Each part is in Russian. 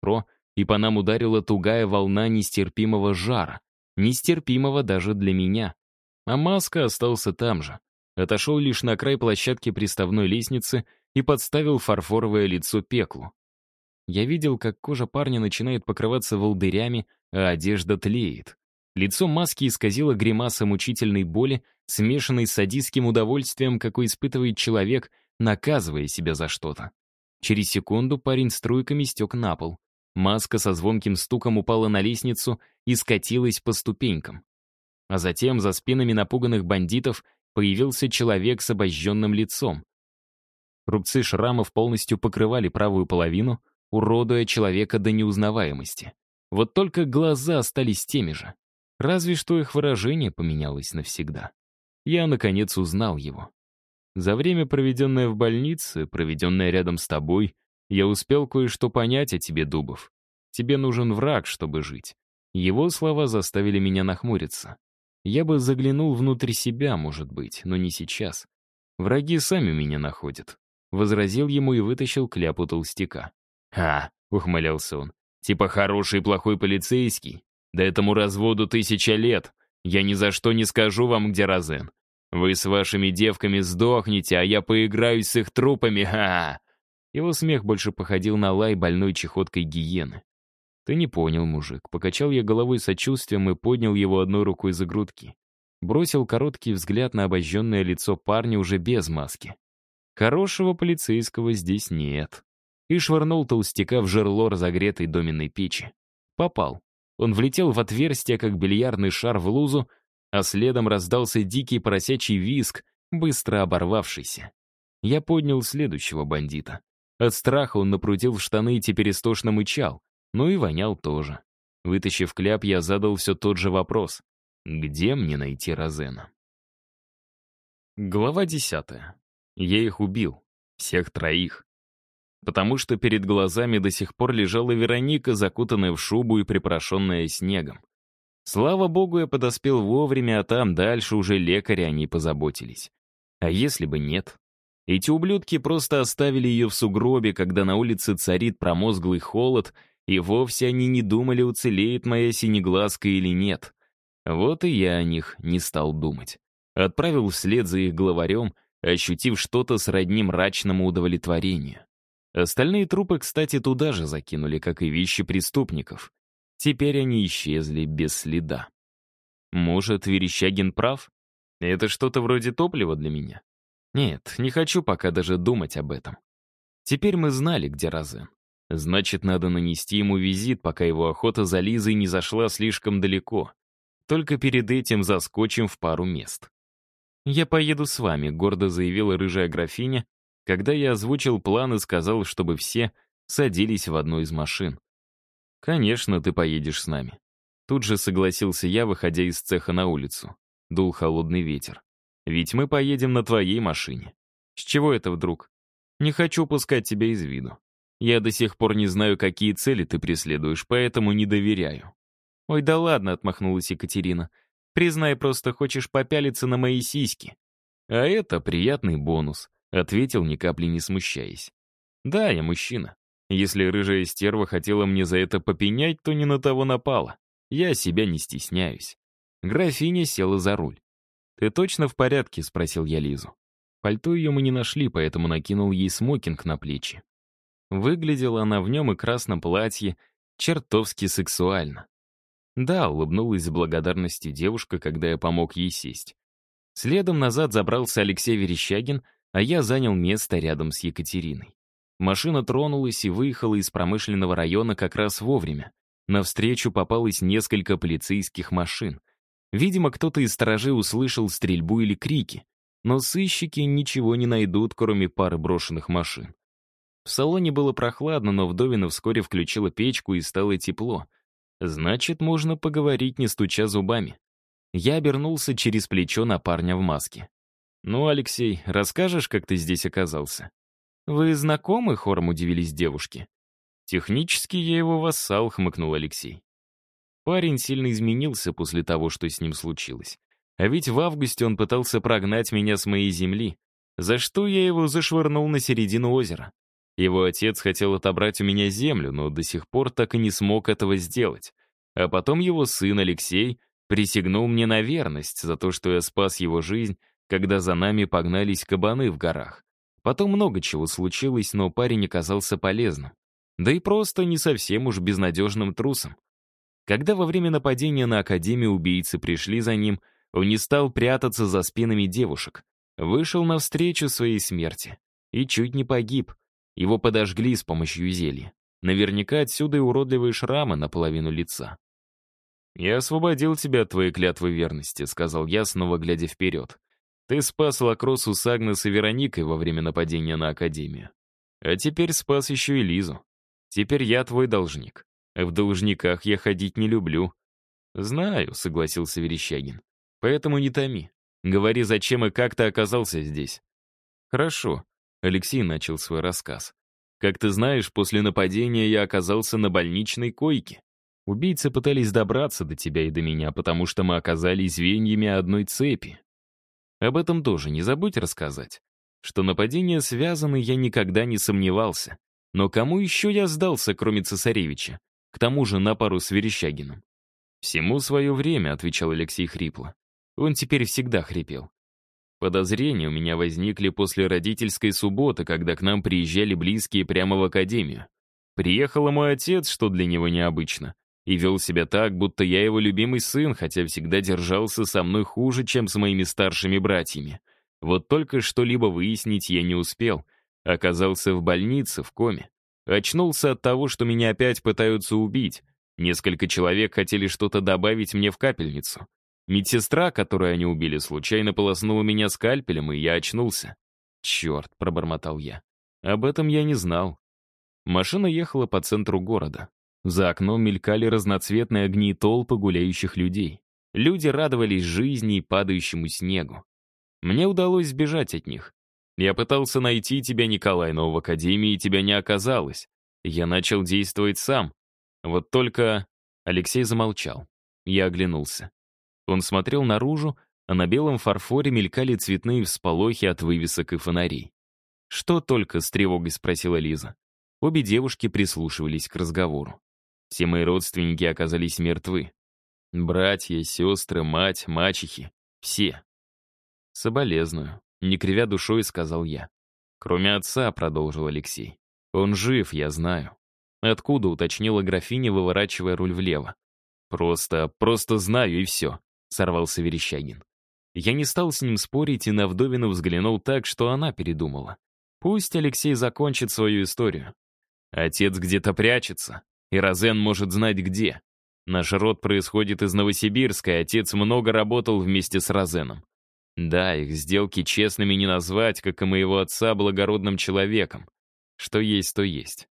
метро, и по нам ударила тугая волна нестерпимого жара, нестерпимого даже для меня. А маска остался там же. Отошел лишь на край площадки приставной лестницы и подставил фарфоровое лицо пеклу. Я видел, как кожа парня начинает покрываться волдырями, а одежда тлеет. Лицо маски исказило гримаса мучительной боли, смешанной с садистским удовольствием, какой испытывает человек, наказывая себя за что-то. Через секунду парень струйками стек на пол. Маска со звонким стуком упала на лестницу и скатилась по ступенькам. А затем за спинами напуганных бандитов появился человек с обожженным лицом. Рубцы шрамов полностью покрывали правую половину, уродуя человека до неузнаваемости. Вот только глаза остались теми же. Разве что их выражение поменялось навсегда. Я, наконец, узнал его. За время, проведенное в больнице, проведенное рядом с тобой, я успел кое-что понять о тебе, Дубов. Тебе нужен враг, чтобы жить. Его слова заставили меня нахмуриться. Я бы заглянул внутрь себя, может быть, но не сейчас. Враги сами меня находят. Возразил ему и вытащил кляпу толстяка. «А», — ухмылялся он, — «типа хороший и плохой полицейский? Да этому разводу тысяча лет. Я ни за что не скажу вам, где Розен. Вы с вашими девками сдохнете, а я поиграюсь с их трупами, ха, -ха Его смех больше походил на лай больной чехоткой гиены. «Ты не понял, мужик». Покачал я головой сочувствием и поднял его одной рукой за грудки. Бросил короткий взгляд на обожженное лицо парня уже без маски. Хорошего полицейского здесь нет. И швырнул толстяка в жерло разогретой доменной печи. Попал. Он влетел в отверстие, как бильярдный шар в лузу, а следом раздался дикий поросячий виск, быстро оборвавшийся. Я поднял следующего бандита. От страха он напрудил в штаны и теперь истошно мычал, ну и вонял тоже. Вытащив кляп, я задал все тот же вопрос. Где мне найти Розена? Глава десятая. Я их убил. Всех троих. Потому что перед глазами до сих пор лежала Вероника, закутанная в шубу и припорошенная снегом. Слава богу, я подоспел вовремя, а там дальше уже лекари о ней позаботились. А если бы нет? Эти ублюдки просто оставили ее в сугробе, когда на улице царит промозглый холод, и вовсе они не думали, уцелеет моя синеглазка или нет. Вот и я о них не стал думать. Отправил вслед за их главарем, ощутив что-то сродни мрачному удовлетворению. Остальные трупы, кстати, туда же закинули, как и вещи преступников. Теперь они исчезли без следа. Может, Верещагин прав? Это что-то вроде топлива для меня? Нет, не хочу пока даже думать об этом. Теперь мы знали, где Розен. Значит, надо нанести ему визит, пока его охота за Лизой не зашла слишком далеко. Только перед этим заскочим в пару мест. «Я поеду с вами», — гордо заявила рыжая графиня, когда я озвучил план и сказал, чтобы все садились в одну из машин. «Конечно, ты поедешь с нами». Тут же согласился я, выходя из цеха на улицу. Дул холодный ветер. «Ведь мы поедем на твоей машине. С чего это вдруг? Не хочу пускать тебя из виду. Я до сих пор не знаю, какие цели ты преследуешь, поэтому не доверяю». «Ой, да ладно», — отмахнулась Екатерина. «Признай, просто хочешь попялиться на мои сиськи». «А это приятный бонус», — ответил, ни капли не смущаясь. «Да, я мужчина. Если рыжая стерва хотела мне за это попенять, то не на того напала. Я себя не стесняюсь. Графиня села за руль. «Ты точно в порядке?» — спросил я Лизу. Пальто ее мы не нашли, поэтому накинул ей смокинг на плечи. Выглядела она в нем и красном платье чертовски сексуально. Да, улыбнулась с благодарностью девушка, когда я помог ей сесть. Следом назад забрался Алексей Верещагин, а я занял место рядом с Екатериной. Машина тронулась и выехала из промышленного района как раз вовремя. Навстречу попалось несколько полицейских машин. Видимо, кто-то из сторожей услышал стрельбу или крики, но сыщики ничего не найдут, кроме пары брошенных машин. В салоне было прохладно, но Вдовина вскоре включила печку и стало тепло. Значит, можно поговорить, не стуча зубами. Я обернулся через плечо на парня в маске. «Ну, Алексей, расскажешь, как ты здесь оказался?» «Вы знакомы?» — хором удивились девушки. «Технически я его вассал», — хмыкнул Алексей. Парень сильно изменился после того, что с ним случилось. А ведь в августе он пытался прогнать меня с моей земли, за что я его зашвырнул на середину озера. Его отец хотел отобрать у меня землю, но до сих пор так и не смог этого сделать. А потом его сын Алексей присягнул мне на верность за то, что я спас его жизнь, когда за нами погнались кабаны в горах. Потом много чего случилось, но парень оказался полезным. Да и просто не совсем уж безнадежным трусом. Когда во время нападения на Академию убийцы пришли за ним, он не стал прятаться за спинами девушек. Вышел навстречу своей смерти. И чуть не погиб. Его подожгли с помощью зелья. Наверняка отсюда и уродливые шрамы наполовину лица. «Я освободил тебя от твоей клятвы верности», — сказал я, снова глядя вперед. «Ты спас Лакросу с Агнес и Вероникой во время нападения на Академию. А теперь спас еще и Лизу. Теперь я твой должник. В должниках я ходить не люблю». «Знаю», — согласился Верещагин. «Поэтому не томи. Говори, зачем и как ты оказался здесь». «Хорошо», — Алексей начал свой рассказ. «Как ты знаешь, после нападения я оказался на больничной койке. Убийцы пытались добраться до тебя и до меня, потому что мы оказались звеньями одной цепи. Об этом тоже не забудь рассказать. Что нападения связаны, я никогда не сомневался. Но кому еще я сдался, кроме цесаревича? К тому же на пару с Верещагиным. «Всему свое время», — отвечал Алексей хрипло. Он теперь всегда хрипел. Подозрения у меня возникли после родительской субботы, когда к нам приезжали близкие прямо в академию. Приехал мой отец, что для него необычно, и вел себя так, будто я его любимый сын, хотя всегда держался со мной хуже, чем с моими старшими братьями. Вот только что-либо выяснить я не успел. Оказался в больнице, в коме. Очнулся от того, что меня опять пытаются убить. Несколько человек хотели что-то добавить мне в капельницу. Медсестра, которую они убили, случайно полоснула меня скальпелем, и я очнулся. «Черт», — пробормотал я. «Об этом я не знал». Машина ехала по центру города. За окном мелькали разноцветные огни толпы гуляющих людей. Люди радовались жизни и падающему снегу. Мне удалось сбежать от них. Я пытался найти тебя, Николай, но в академии тебя не оказалось. Я начал действовать сам. Вот только... Алексей замолчал. Я оглянулся. Он смотрел наружу, а на белом фарфоре мелькали цветные всполохи от вывесок и фонарей. «Что только?» — с тревогой спросила Лиза. Обе девушки прислушивались к разговору. Все мои родственники оказались мертвы. Братья, сестры, мать, мачехи. Все. Соболезную. Не кривя душой, сказал я. Кроме отца, продолжил Алексей. Он жив, я знаю. Откуда, уточнила графиня, выворачивая руль влево. Просто, просто знаю и все, сорвался Верещагин. Я не стал с ним спорить и на вдовину взглянул так, что она передумала. Пусть Алексей закончит свою историю. Отец где-то прячется, и Розен может знать где. Наш род происходит из Новосибирска, и отец много работал вместе с Розеном. Да, их сделки честными не назвать, как и моего отца, благородным человеком. Что есть, то есть.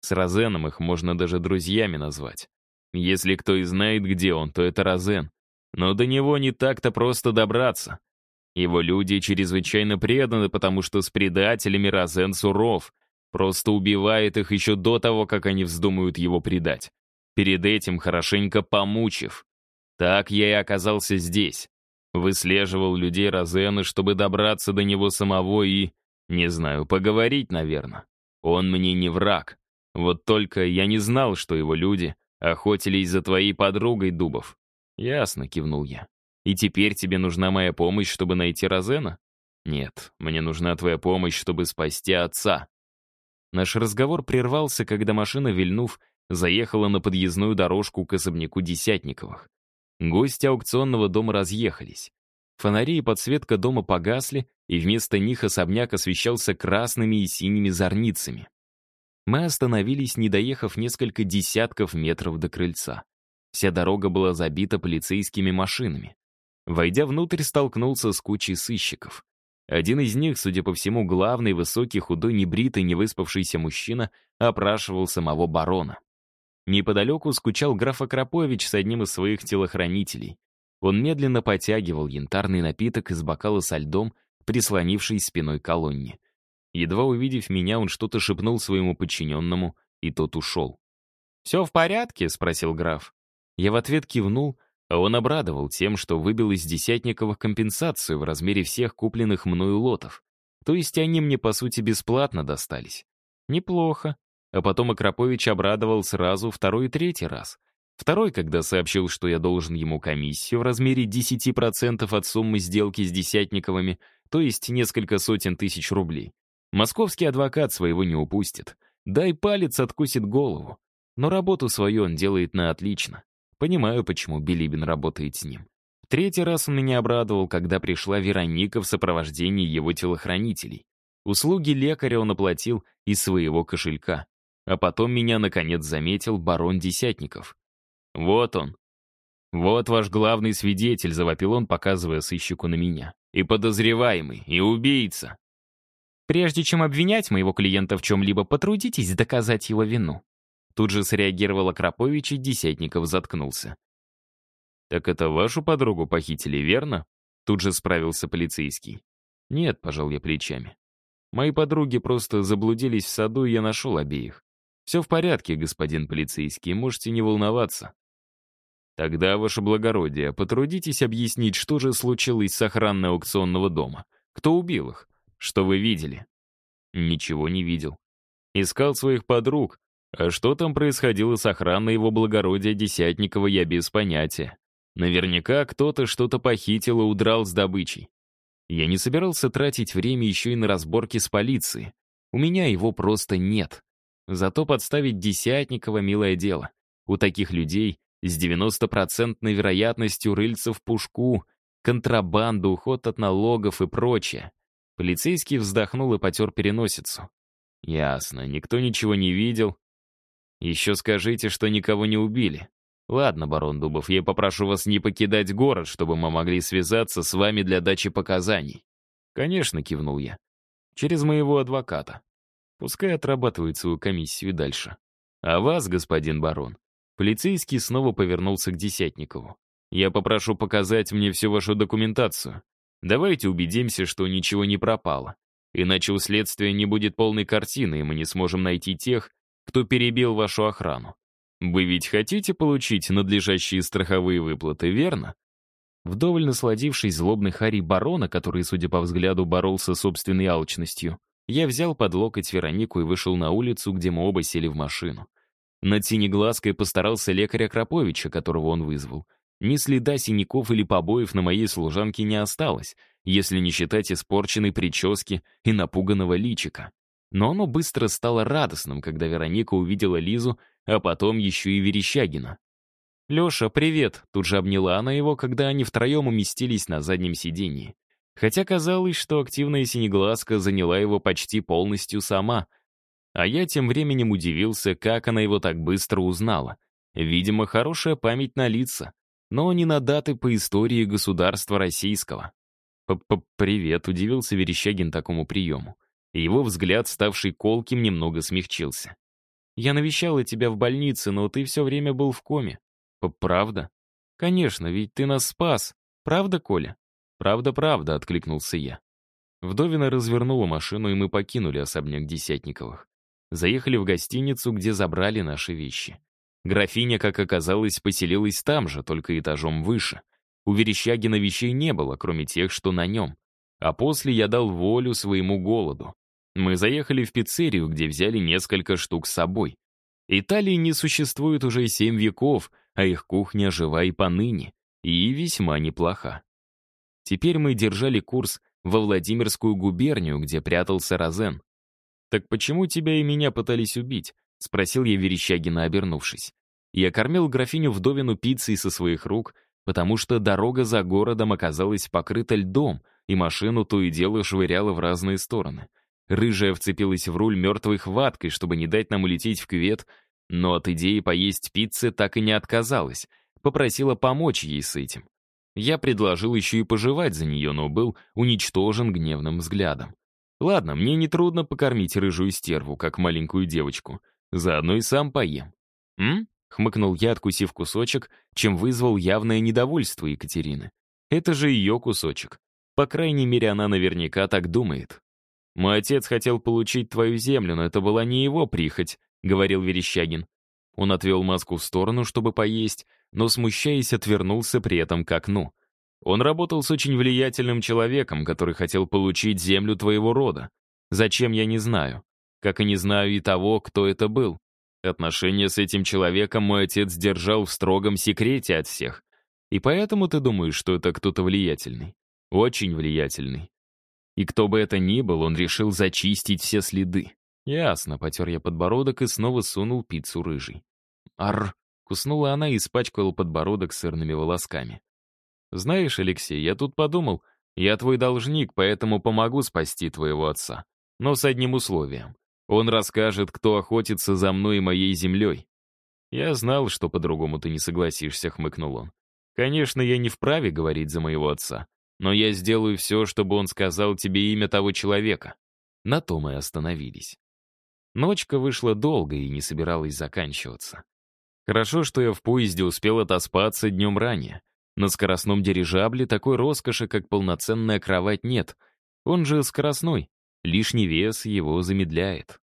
С Розеном их можно даже друзьями назвать. Если кто и знает, где он, то это Розен. Но до него не так-то просто добраться. Его люди чрезвычайно преданы, потому что с предателями Розен суров, Просто убивает их еще до того, как они вздумают его предать. Перед этим хорошенько помучив. Так я и оказался здесь. Выслеживал людей Розена, чтобы добраться до него самого и, не знаю, поговорить, наверное. Он мне не враг. Вот только я не знал, что его люди охотились за твоей подругой, Дубов. Ясно, кивнул я. И теперь тебе нужна моя помощь, чтобы найти Розена? Нет, мне нужна твоя помощь, чтобы спасти отца. Наш разговор прервался, когда машина, вильнув, заехала на подъездную дорожку к особняку Десятниковых. Гости аукционного дома разъехались. Фонари и подсветка дома погасли, и вместо них особняк освещался красными и синими зорницами. Мы остановились, не доехав несколько десятков метров до крыльца. Вся дорога была забита полицейскими машинами. Войдя внутрь, столкнулся с кучей сыщиков. Один из них, судя по всему, главный, высокий, худой, небритый, невыспавшийся мужчина, опрашивал самого барона. Неподалеку скучал граф Акропович с одним из своих телохранителей. Он медленно потягивал янтарный напиток из бокала со льдом, прислонившись спиной к колонне. Едва увидев меня, он что-то шепнул своему подчиненному, и тот ушел. «Все в порядке?» — спросил граф. Я в ответ кивнул, а он обрадовал тем, что выбил из Десятниковых компенсацию в размере всех купленных мною лотов. То есть они мне, по сути, бесплатно достались. Неплохо. А потом Акрапович обрадовал сразу второй и третий раз. Второй, когда сообщил, что я должен ему комиссию в размере 10% от суммы сделки с Десятниковыми, то есть несколько сотен тысяч рублей. Московский адвокат своего не упустит. Дай палец, откусит голову. Но работу свою он делает на отлично. Понимаю, почему Билибин работает с ним. Третий раз он меня обрадовал, когда пришла Вероника в сопровождении его телохранителей. Услуги лекаря он оплатил из своего кошелька. А потом меня, наконец, заметил барон Десятников. «Вот он. Вот ваш главный свидетель», — завопил он, показывая сыщику на меня. «И подозреваемый, и убийца». «Прежде чем обвинять моего клиента в чем-либо, потрудитесь доказать его вину». Тут же среагировал Акропович, и Десятников заткнулся. «Так это вашу подругу похитили, верно?» Тут же справился полицейский. «Нет», — пожал я плечами. «Мои подруги просто заблудились в саду, и я нашел обеих. Все в порядке, господин полицейский, можете не волноваться». «Тогда, ваше благородие, потрудитесь объяснить, что же случилось с охраной аукционного дома. Кто убил их? Что вы видели?» «Ничего не видел. Искал своих подруг, а что там происходило с охраной его благородия Десятникова, я без понятия. Наверняка кто-то что-то похитил и удрал с добычей. Я не собирался тратить время еще и на разборки с полицией. У меня его просто нет. Зато подставить Десятникова — милое дело. У таких людей с 90% вероятностью рыльца в пушку, контрабанду, уход от налогов и прочее. Полицейский вздохнул и потер переносицу. Ясно, никто ничего не видел, еще скажите, что никого не убили. Ладно, барон Дубов, я попрошу вас не покидать город, чтобы мы могли связаться с вами для дачи показаний. Конечно, кивнул я. Через моего адвоката. Пускай отрабатывает свою комиссию дальше. А вас, господин барон, полицейский снова повернулся к Десятникову. Я попрошу показать мне всю вашу документацию. Давайте убедимся, что ничего не пропало. Иначе у следствия не будет полной картины, и мы не сможем найти тех, кто перебил вашу охрану. Вы ведь хотите получить надлежащие страховые выплаты, верно? Вдоволь насладившись злобной хари барона, который, судя по взгляду, боролся с собственной алчностью, я взял под локоть Веронику и вышел на улицу, где мы оба сели в машину. Над синеглазкой постарался лекарь Акроповича, которого он вызвал. Ни следа синяков или побоев на моей служанке не осталось, если не считать испорченной прически и напуганного личика. Но оно быстро стало радостным, когда Вероника увидела Лизу, а потом еще и Верещагина. «Леша, привет!» — тут же обняла она его, когда они втроем уместились на заднем сиденье. Хотя казалось, что активная синеглазка заняла его почти полностью сама. А я тем временем удивился, как она его так быстро узнала. Видимо, хорошая память на лица, но не на даты по истории государства российского. П -п «Привет», — удивился Верещагин такому приему его взгляд, ставший колким, немного смягчился. «Я навещала тебя в больнице, но ты все время был в коме. П Правда? Конечно, ведь ты нас спас. Правда, Коля?» «Правда-правда», — откликнулся я. Вдовина развернула машину, и мы покинули особняк Десятниковых. Заехали в гостиницу, где забрали наши вещи. Графиня, как оказалось, поселилась там же, только этажом выше. У Верещагина вещей не было, кроме тех, что на нем. А после я дал волю своему голоду. Мы заехали в пиццерию, где взяли несколько штук с собой. Италии не существует уже семь веков, а их кухня жива и поныне, и весьма неплоха. Теперь мы держали курс во Владимирскую губернию, где прятался Розен. «Так почему тебя и меня пытались убить?» — спросил я Верещагина, обернувшись. Я кормил графиню вдовину пиццей со своих рук, потому что дорога за городом оказалась покрыта льдом, и машину то и дело швыряло в разные стороны. Рыжая вцепилась в руль мертвой хваткой, чтобы не дать нам улететь в кювет, но от идеи поесть пиццы так и не отказалась, попросила помочь ей с этим. Я предложил еще и пожевать за нее, но был уничтожен гневным взглядом. Ладно, мне нетрудно покормить рыжую стерву, как маленькую девочку. Заодно и сам поем. «М?» — хмыкнул я, откусив кусочек, чем вызвал явное недовольство Екатерины. Это же ее кусочек. По крайней мере, она наверняка так думает. «Мой отец хотел получить твою землю, но это была не его прихоть», — говорил Верещагин. Он отвел маску в сторону, чтобы поесть, но, смущаясь, отвернулся при этом к окну. Он работал с очень влиятельным человеком, который хотел получить землю твоего рода. Зачем, я не знаю. как и не знаю и того, кто это был. Отношения с этим человеком мой отец держал в строгом секрете от всех. И поэтому ты думаешь, что это кто-то влиятельный? Очень влиятельный. И кто бы это ни был, он решил зачистить все следы. Ясно, потер я подбородок и снова сунул пиццу рыжий. Ар! Куснула она и испачкала подбородок сырными волосками. «Знаешь, Алексей, я тут подумал, я твой должник, поэтому помогу спасти твоего отца. Но с одним условием. Он расскажет, кто охотится за мной и моей землей. Я знал, что по-другому ты не согласишься, хмыкнул он. Конечно, я не вправе говорить за моего отца, но я сделаю все, чтобы он сказал тебе имя того человека. На то мы остановились. Ночка вышла долго и не собиралась заканчиваться. Хорошо, что я в поезде успел отоспаться днем ранее. На скоростном дирижабле такой роскоши, как полноценная кровать, нет. Он же скоростной. Лишний вес его замедляет.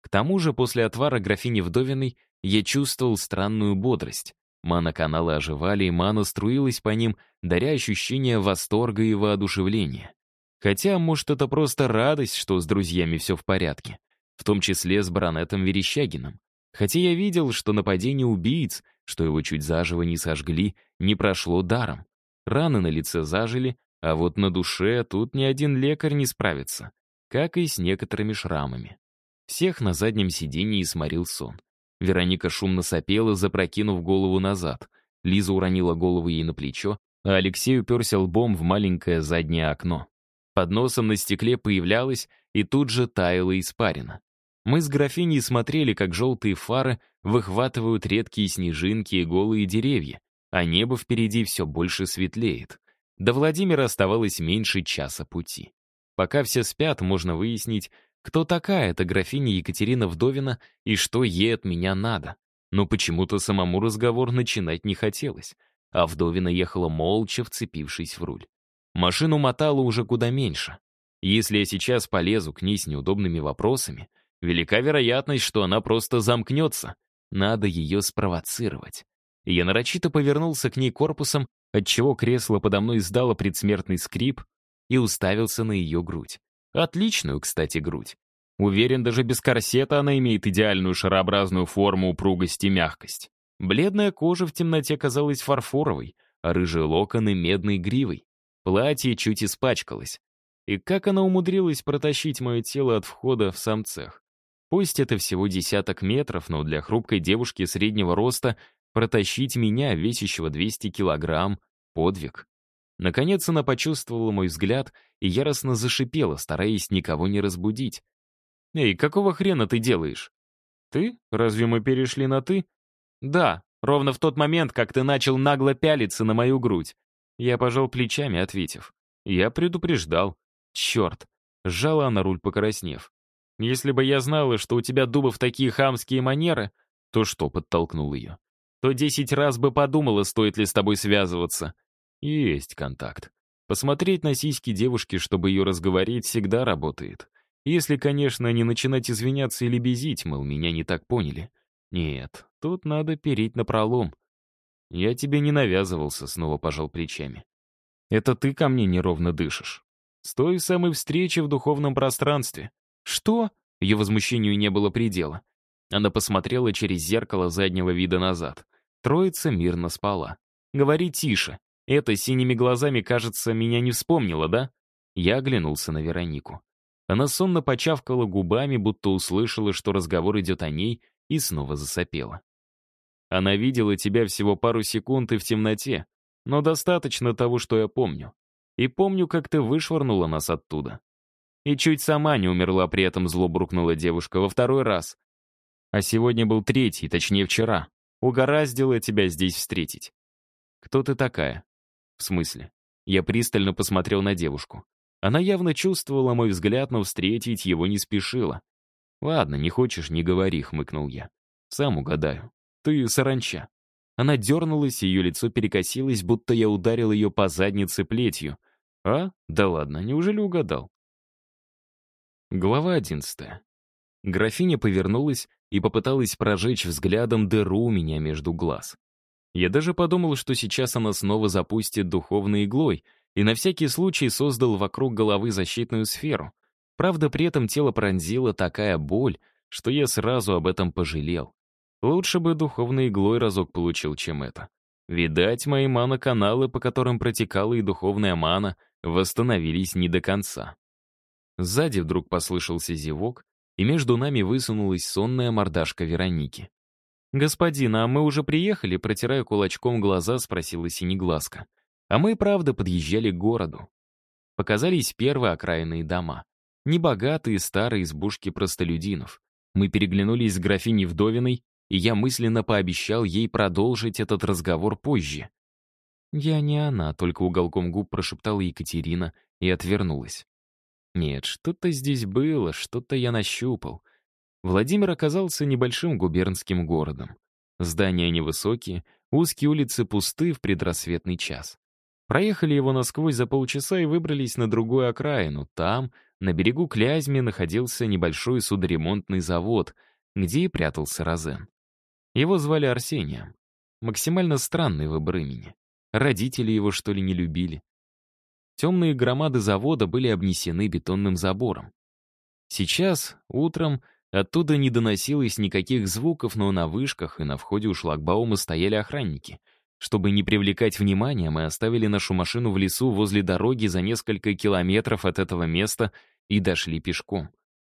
К тому же после отвара графини Вдовиной я чувствовал странную бодрость. Мана-каналы оживали, и мана струилась по ним, даря ощущение восторга и воодушевления. Хотя, может, это просто радость, что с друзьями все в порядке. В том числе с баронетом Верещагиным. Хотя я видел, что нападение убийц, что его чуть заживо не сожгли, не прошло даром. Раны на лице зажили, а вот на душе тут ни один лекарь не справится, как и с некоторыми шрамами. Всех на заднем сиденье сморил сон. Вероника шумно сопела, запрокинув голову назад. Лиза уронила голову ей на плечо, а Алексей уперся лбом в маленькое заднее окно. Под носом на стекле появлялась и тут же таяла испарина. Мы с графиней смотрели, как желтые фары выхватывают редкие снежинки и голые деревья, а небо впереди все больше светлеет. До Владимира оставалось меньше часа пути. Пока все спят, можно выяснить, кто такая эта графиня Екатерина Вдовина и что ей от меня надо. Но почему-то самому разговор начинать не хотелось, а Вдовина ехала молча, вцепившись в руль. Машину мотала уже куда меньше. Если я сейчас полезу к ней с неудобными вопросами, Велика вероятность, что она просто замкнется. Надо ее спровоцировать. Я нарочито повернулся к ней корпусом, отчего кресло подо мной издало предсмертный скрип и уставился на ее грудь. Отличную, кстати, грудь. Уверен, даже без корсета она имеет идеальную шарообразную форму, упругость и мягкость. Бледная кожа в темноте казалась фарфоровой, а рыжие локоны — медной гривой. Платье чуть испачкалось. И как она умудрилась протащить мое тело от входа в сам цех? Пусть это всего десяток метров, но для хрупкой девушки среднего роста протащить меня, весящего 200 килограмм, подвиг. Наконец она почувствовала мой взгляд и яростно зашипела, стараясь никого не разбудить. «Эй, какого хрена ты делаешь?» «Ты? Разве мы перешли на «ты»?» «Да, ровно в тот момент, как ты начал нагло пялиться на мою грудь». Я пожал плечами, ответив. «Я предупреждал». «Черт!» — сжала она руль, покраснев. Если бы я знала, что у тебя, Дубов, такие хамские манеры, то что, подтолкнул ее? То десять раз бы подумала, стоит ли с тобой связываться. Есть контакт. Посмотреть на сиськи девушки, чтобы ее разговорить, всегда работает. Если, конечно, не начинать извиняться или безить, мол, меня не так поняли. Нет, тут надо переть на пролом. Я тебе не навязывался, снова пожал плечами. Это ты ко мне неровно дышишь. С той самой встречи в духовном пространстве. «Что?» Ее возмущению не было предела. Она посмотрела через зеркало заднего вида назад. Троица мирно спала. «Говори тише. Это синими глазами, кажется, меня не вспомнила, да?» Я оглянулся на Веронику. Она сонно почавкала губами, будто услышала, что разговор идет о ней, и снова засопела. Она видела тебя всего пару секунд и в темноте, но достаточно того, что я помню. И помню, как ты вышвырнула нас оттуда. И чуть сама не умерла при этом зло брукнула девушка во второй раз. А сегодня был третий, точнее вчера. Угораздило тебя здесь встретить. Кто ты такая? В смысле? Я пристально посмотрел на девушку. Она явно чувствовала мой взгляд, но встретить его не спешила. «Ладно, не хочешь, не говори», — хмыкнул я. «Сам угадаю. Ты саранча». Она дернулась, ее лицо перекосилось, будто я ударил ее по заднице плетью. «А? Да ладно, неужели угадал?» Глава одиннадцатая. Графиня повернулась и попыталась прожечь взглядом дыру у меня между глаз. Я даже подумал, что сейчас она снова запустит духовной иглой, и на всякий случай создал вокруг головы защитную сферу. Правда, при этом тело пронзила такая боль, что я сразу об этом пожалел. Лучше бы духовной иглой разок получил, чем это. Видать, мои мана-каналы, по которым протекала и духовная мана, восстановились не до конца. Сзади вдруг послышался зевок, и между нами высунулась сонная мордашка Вероники. «Господин, а мы уже приехали?» Протирая кулачком глаза, спросила Синеглазка. А мы, правда, подъезжали к городу. Показались первые окраинные дома. Небогатые старые избушки простолюдинов. Мы переглянулись с графиней Вдовиной, и я мысленно пообещал ей продолжить этот разговор позже. «Я не она», — только уголком губ прошептала Екатерина и отвернулась. Нет, что-то здесь было, что-то я нащупал. Владимир оказался небольшим губернским городом. Здания невысокие, узкие улицы пусты в предрассветный час. Проехали его насквозь за полчаса и выбрались на другую окраину. Там, на берегу Клязьмы, находился небольшой судоремонтный завод, где и прятался Розен. Его звали Арсением. Максимально странный выбор имени. Родители его, что ли, не любили. Темные громады завода были обнесены бетонным забором. Сейчас, утром, оттуда не доносилось никаких звуков, но на вышках и на входе у шлагбаума стояли охранники — чтобы не привлекать внимания, мы оставили нашу машину в лесу возле дороги за несколько километров от этого места и дошли пешком.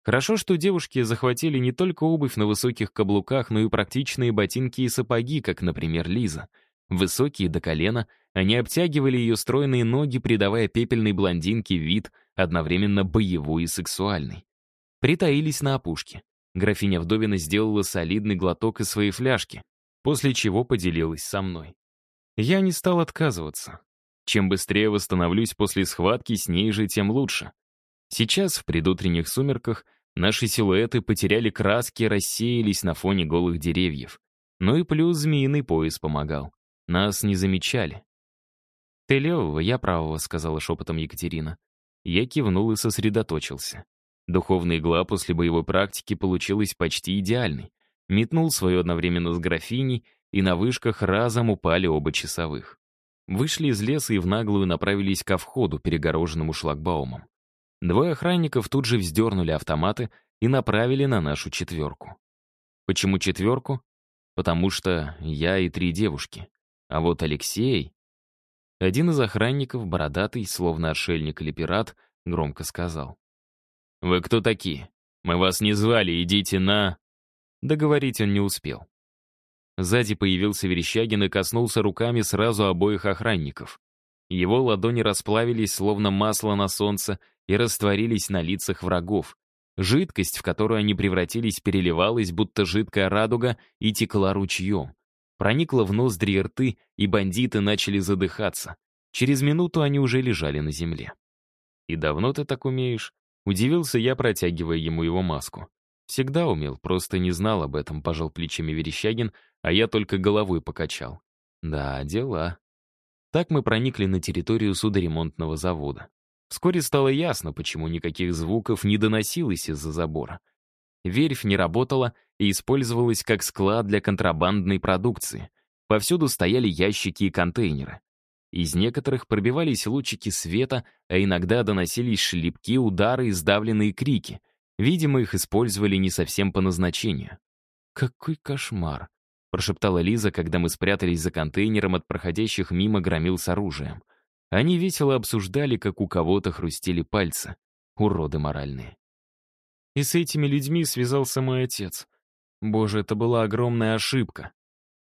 Хорошо, что девушки захватили не только обувь на высоких каблуках, но и практичные ботинки и сапоги, как, например, Лиза. Высокие до колена, они обтягивали ее стройные ноги, придавая пепельной блондинке вид, одновременно боевой и сексуальный. Притаились на опушке. Графиня Вдовина сделала солидный глоток из своей фляжки, после чего поделилась со мной. Я не стал отказываться. Чем быстрее восстановлюсь после схватки с ней же, тем лучше. Сейчас, в предутренних сумерках, наши силуэты потеряли краски рассеялись на фоне голых деревьев. Ну и плюс змеиный пояс помогал. Нас не замечали. «Ты левого, я правого», — сказала шепотом Екатерина. Я кивнул и сосредоточился. Духовная игла после боевой практики получилась почти идеальной. Метнул свою одновременно с графиней и на вышках разом упали оба часовых. Вышли из леса и в наглую направились ко входу, перегороженному шлагбаумом. Двое охранников тут же вздернули автоматы и направили на нашу четверку. Почему четверку? Потому что я и три девушки. А вот Алексей... Один из охранников, бородатый, словно отшельник или пират, громко сказал. «Вы кто такие? Мы вас не звали, идите на...» Договорить он не успел. Сзади появился Верещагин и коснулся руками сразу обоих охранников. Его ладони расплавились, словно масло на солнце, и растворились на лицах врагов. Жидкость, в которую они превратились, переливалась, будто жидкая радуга, и текла ручьем. Проникла в ноздри и рты, и бандиты начали задыхаться. Через минуту они уже лежали на земле. «И давно ты так умеешь?» Удивился я, протягивая ему его маску. Всегда умел, просто не знал об этом, пожал плечами Верещагин, а я только головой покачал. Да, дела. Так мы проникли на территорию судоремонтного завода. Вскоре стало ясно, почему никаких звуков не доносилось из-за забора. Верфь не работала и использовалась как склад для контрабандной продукции. Повсюду стояли ящики и контейнеры. Из некоторых пробивались лучики света, а иногда доносились шлепки, удары и сдавленные крики. Видимо, их использовали не совсем по назначению. Какой кошмар. — прошептала Лиза, когда мы спрятались за контейнером от проходящих мимо громил с оружием. Они весело обсуждали, как у кого-то хрустели пальцы. Уроды моральные. И с этими людьми связался мой отец. Боже, это была огромная ошибка.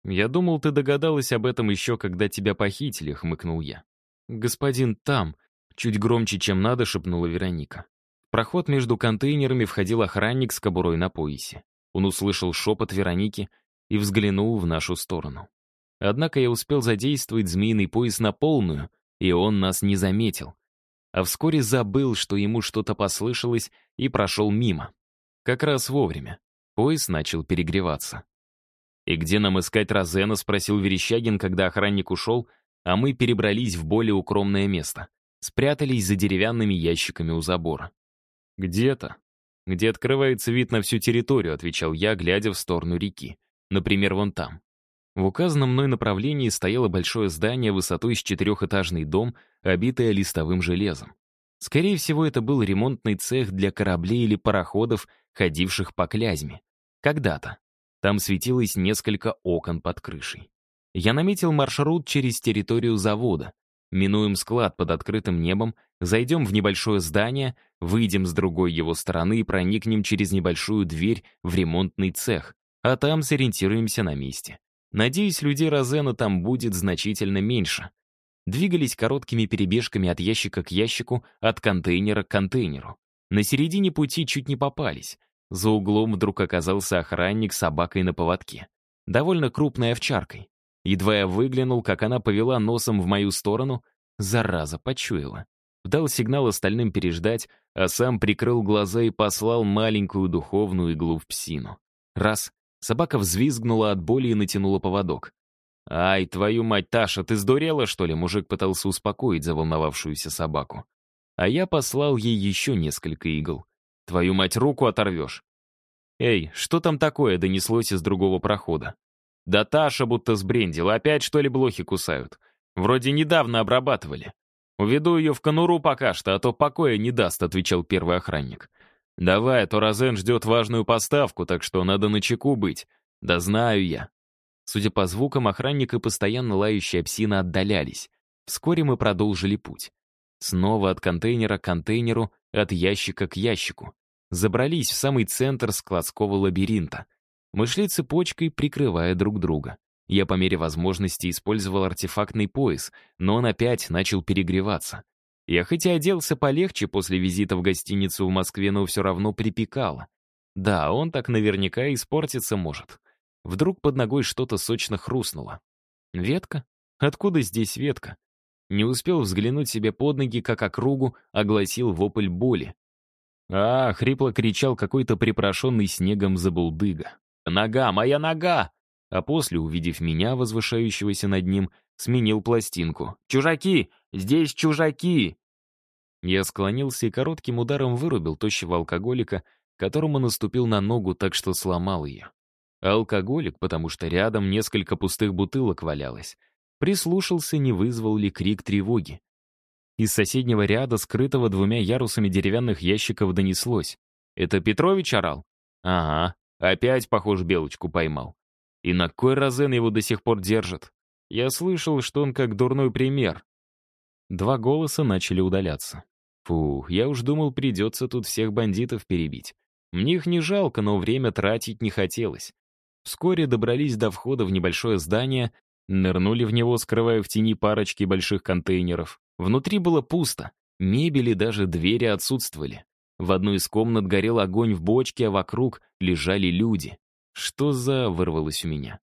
«Я думал, ты догадалась об этом еще, когда тебя похитили», — хмыкнул я. «Господин там», — чуть громче, чем надо, шепнула Вероника. Проход между контейнерами входил охранник с кобурой на поясе. Он услышал шепот Вероники и взглянул в нашу сторону. Однако я успел задействовать змеиный пояс на полную, и он нас не заметил. А вскоре забыл, что ему что-то послышалось, и прошел мимо. Как раз вовремя. Пояс начал перегреваться. «И где нам искать Розена?» — спросил Верещагин, когда охранник ушел, а мы перебрались в более укромное место. Спрятались за деревянными ящиками у забора. «Где-то. Где открывается вид на всю территорию», — отвечал я, глядя в сторону реки. Например, вон там. В указанном мной направлении стояло большое здание высотой с четырехэтажный дом, обитое листовым железом. Скорее всего, это был ремонтный цех для кораблей или пароходов, ходивших по Клязьме. Когда-то. Там светилось несколько окон под крышей. Я наметил маршрут через территорию завода. Минуем склад под открытым небом, зайдем в небольшое здание, выйдем с другой его стороны и проникнем через небольшую дверь в ремонтный цех, а там сориентируемся на месте. Надеюсь, людей Розена там будет значительно меньше. Двигались короткими перебежками от ящика к ящику, от контейнера к контейнеру. На середине пути чуть не попались. За углом вдруг оказался охранник с собакой на поводке. Довольно крупной овчаркой. Едва я выглянул, как она повела носом в мою сторону, зараза, почуяла. Дал сигнал остальным переждать, а сам прикрыл глаза и послал маленькую духовную иглу в псину. Раз. Собака взвизгнула от боли и натянула поводок. «Ай, твою мать, Таша, ты сдурела, что ли?» Мужик пытался успокоить заволновавшуюся собаку. А я послал ей еще несколько игл. «Твою мать, руку оторвешь!» «Эй, что там такое?» — донеслось из другого прохода. «Да Таша будто сбрендила, опять что ли блохи кусают? Вроде недавно обрабатывали. Уведу ее в конуру пока что, а то покоя не даст», — отвечал первый охранник. «Давай, а то Розен ждет важную поставку, так что надо на чеку быть. Да знаю я». Судя по звукам, охранник и постоянно лающая псина отдалялись. Вскоре мы продолжили путь. Снова от контейнера к контейнеру, от ящика к ящику. Забрались в самый центр складского лабиринта. Мы шли цепочкой, прикрывая друг друга. Я по мере возможности использовал артефактный пояс, но он опять начал перегреваться. Я хоть и оделся полегче после визита в гостиницу в Москве, но все равно припекало. Да, он так наверняка испортиться может. Вдруг под ногой что-то сочно хрустнуло. Ветка? Откуда здесь ветка? Не успел взглянуть себе под ноги, как округу огласил вопль боли. А, хрипло кричал какой-то припорошенный снегом забулдыга. «Нога! Моя нога!» А после, увидев меня, возвышающегося над ним, сменил пластинку. «Чужаки! Здесь чужаки!» Я склонился и коротким ударом вырубил тощего алкоголика, которому наступил на ногу так, что сломал ее. Алкоголик, потому что рядом несколько пустых бутылок валялось. Прислушался, не вызвал ли крик тревоги. Из соседнего ряда, скрытого двумя ярусами деревянных ящиков, донеслось. «Это Петрович орал?» «Ага, опять, похож, белочку поймал. И на кой разен его до сих пор держат? Я слышал, что он как дурной пример». Два голоса начали удаляться. Фух, я уж думал, придется тут всех бандитов перебить. Мне их не жалко, но время тратить не хотелось. Вскоре добрались до входа в небольшое здание, нырнули в него, скрывая в тени парочки больших контейнеров. Внутри было пусто, мебели даже двери отсутствовали. В одной из комнат горел огонь в бочке, а вокруг лежали люди. Что за вырвалось у меня?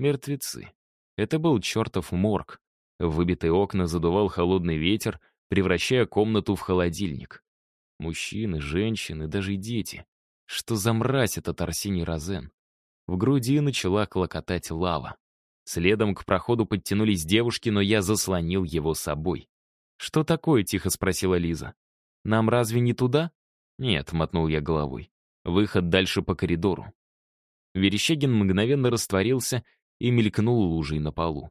Мертвецы. Это был чертов морг. Выбитые окна задувал холодный ветер, превращая комнату в холодильник. Мужчины, женщины, даже дети. Что за мразь этот Арсений Розен? В груди начала клокотать лава. Следом к проходу подтянулись девушки, но я заслонил его собой. «Что такое?» — тихо спросила Лиза. «Нам разве не туда?» «Нет», — мотнул я головой. «Выход дальше по коридору». Верещагин мгновенно растворился и мелькнул лужей на полу.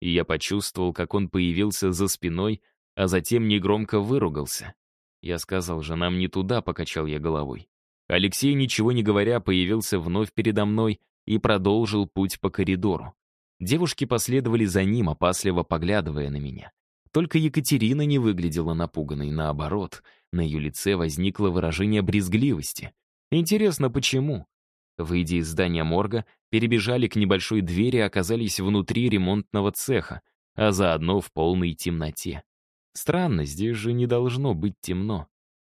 И я почувствовал, как он появился за спиной, а затем негромко выругался. Я сказал же, нам не туда, покачал я головой. Алексей, ничего не говоря, появился вновь передо мной и продолжил путь по коридору. Девушки последовали за ним, опасливо поглядывая на меня. Только Екатерина не выглядела напуганной, наоборот, на ее лице возникло выражение брезгливости. Интересно, почему? Выйдя из здания морга, перебежали к небольшой двери и оказались внутри ремонтного цеха, а заодно в полной темноте. Странно, здесь же не должно быть темно.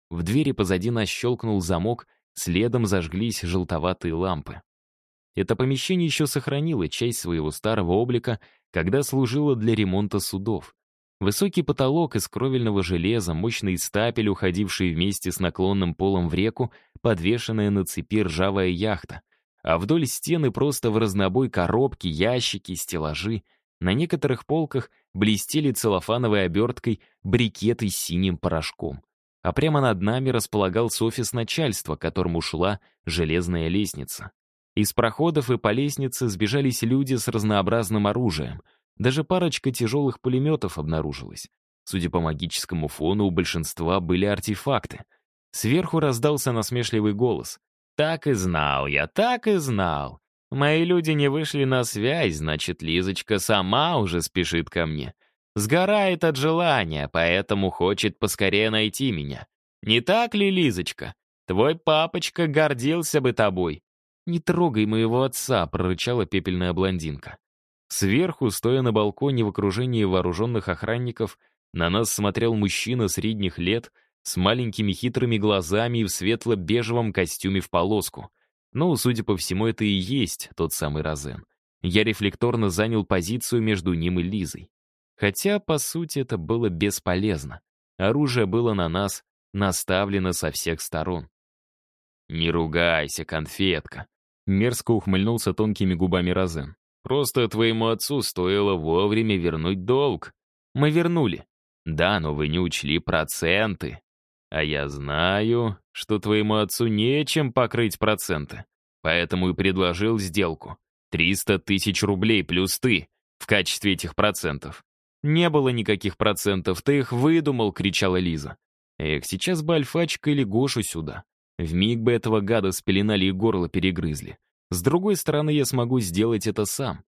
В двери позади нас щелкнул замок, Следом зажглись желтоватые лампы. Это помещение еще сохранило часть своего старого облика, когда служило для ремонта судов. Высокий потолок из кровельного железа, мощный стапель, уходивший вместе с наклонным полом в реку, подвешенная на цепи ржавая яхта. А вдоль стены просто в разнобой коробки, ящики, стеллажи. На некоторых полках блестели целлофановой оберткой брикеты с синим порошком а прямо над нами располагался офис начальства, которому шла железная лестница. Из проходов и по лестнице сбежались люди с разнообразным оружием. Даже парочка тяжелых пулеметов обнаружилась. Судя по магическому фону, у большинства были артефакты. Сверху раздался насмешливый голос. «Так и знал я, так и знал. Мои люди не вышли на связь, значит, Лизочка сама уже спешит ко мне. Сгорает от желания, поэтому хочет поскорее найти меня. Не так ли, Лизочка? Твой папочка гордился бы тобой». «Не трогай моего отца», — прорычала пепельная блондинка. Сверху, стоя на балконе в окружении вооруженных охранников, на нас смотрел мужчина средних лет с маленькими хитрыми глазами и в светло-бежевом костюме в полоску. Ну, судя по всему, это и есть тот самый Розен. Я рефлекторно занял позицию между ним и Лизой. Хотя, по сути, это было бесполезно. Оружие было на нас, наставлено со всех сторон. «Не ругайся, конфетка», — мерзко ухмыльнулся тонкими губами Розен. «Просто твоему отцу стоило вовремя вернуть долг. Мы вернули. Да, но вы не учли проценты. А я знаю, что твоему отцу нечем покрыть проценты. Поэтому и предложил сделку. 300 тысяч рублей плюс ты в качестве этих процентов. «Не было никаких процентов, ты их выдумал!» — кричала Лиза. Эх, сейчас бы Альфачка или Гошу сюда. Вмиг бы этого гада спеленали и горло перегрызли. С другой стороны, я смогу сделать это сам.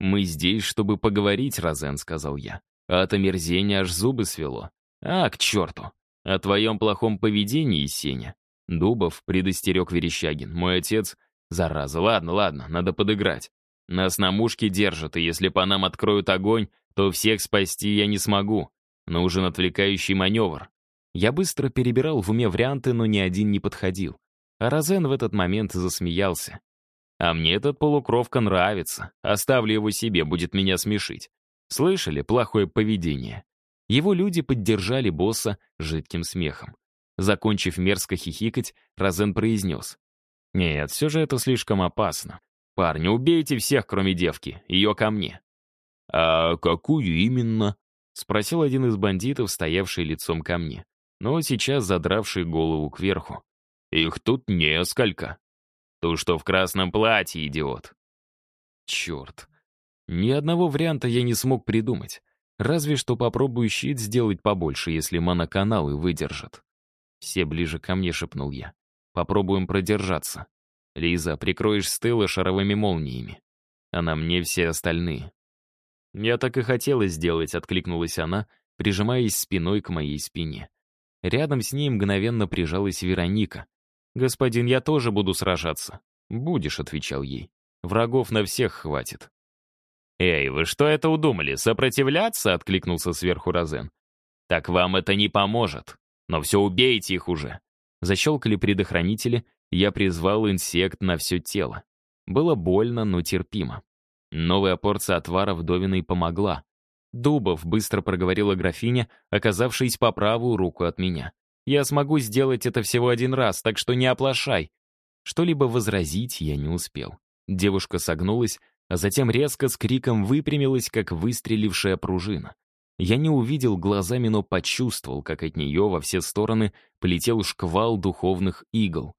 «Мы здесь, чтобы поговорить, Розен», — сказал я. А от омерзения аж зубы свело. «А, к черту! О твоем плохом поведении, Сеня!» Дубов предостерег Верещагин. «Мой отец...» «Зараза, ладно, ладно, надо подыграть. Нас на мушке держат, и если по нам откроют огонь, то всех спасти я не смогу. Нужен отвлекающий маневр. Я быстро перебирал в уме варианты, но ни один не подходил. А Розен в этот момент засмеялся. «А мне этот полукровка нравится. Оставлю его себе, будет меня смешить. Слышали плохое поведение?» Его люди поддержали босса жидким смехом. Закончив мерзко хихикать, Розен произнес. «Нет, все же это слишком опасно. Парни, убейте всех, кроме девки. Ее ко мне». «А какую именно?» — спросил один из бандитов, стоявший лицом ко мне, но сейчас задравший голову кверху. «Их тут несколько. Ту, что в красном платье, идиот». Черт. Ни одного варианта я не смог придумать. Разве что попробую щит сделать побольше, если моноканалы выдержат. «Все ближе ко мне», — шепнул я. «Попробуем продержаться. Лиза, прикроешь с тыла шаровыми молниями. А на мне все остальные». «Я так и хотела сделать», — откликнулась она, прижимаясь спиной к моей спине. Рядом с ней мгновенно прижалась Вероника. «Господин, я тоже буду сражаться». «Будешь», — отвечал ей. «Врагов на всех хватит». «Эй, вы что это удумали, сопротивляться?» — откликнулся сверху Розен. «Так вам это не поможет. Но все убейте их уже». Защелкали предохранители, я призвал инсект на все тело. Было больно, но терпимо. Новая порция отвара вдовиной помогла. «Дубов», — быстро проговорила графиня, оказавшись по правую руку от меня. «Я смогу сделать это всего один раз, так что не оплошай». Что-либо возразить я не успел. Девушка согнулась, а затем резко с криком выпрямилась, как выстрелившая пружина. Я не увидел глазами, но почувствовал, как от нее во все стороны полетел шквал духовных игл.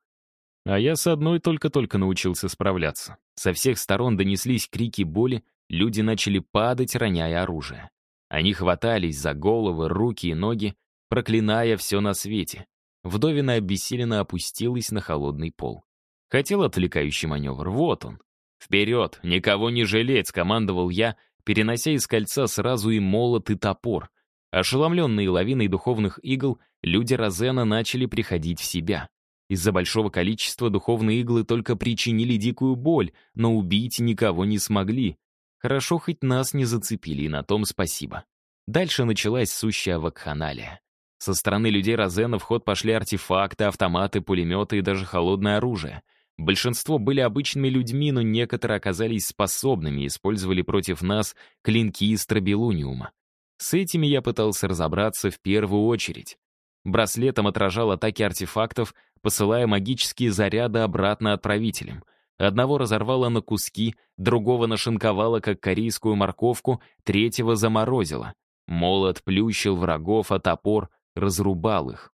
А я с одной только-только научился справляться. Со всех сторон донеслись крики боли, люди начали падать, роняя оружие. Они хватались за головы, руки и ноги, проклиная все на свете. Вдовина обессиленно опустилась на холодный пол. Хотел отвлекающий маневр, вот он. «Вперед! Никого не жалеть!» — скомандовал я, перенося из кольца сразу и молот, и топор. Ошеломленные лавиной духовных игл, люди Розена начали приходить в себя. Из-за большого количества духовные иглы только причинили дикую боль, но убить никого не смогли. Хорошо, хоть нас не зацепили, и на том спасибо. Дальше началась сущая вакханалия. Со стороны людей Розена в ход пошли артефакты, автоматы, пулеметы и даже холодное оружие. Большинство были обычными людьми, но некоторые оказались способными и использовали против нас клинки из трабелуниума. С этими я пытался разобраться в первую очередь. Браслетом отражал атаки артефактов, посылая магические заряды обратно отправителям. Одного разорвало на куски, другого нашинковало, как корейскую морковку, третьего заморозило. Молот плющил врагов, а топор разрубал их.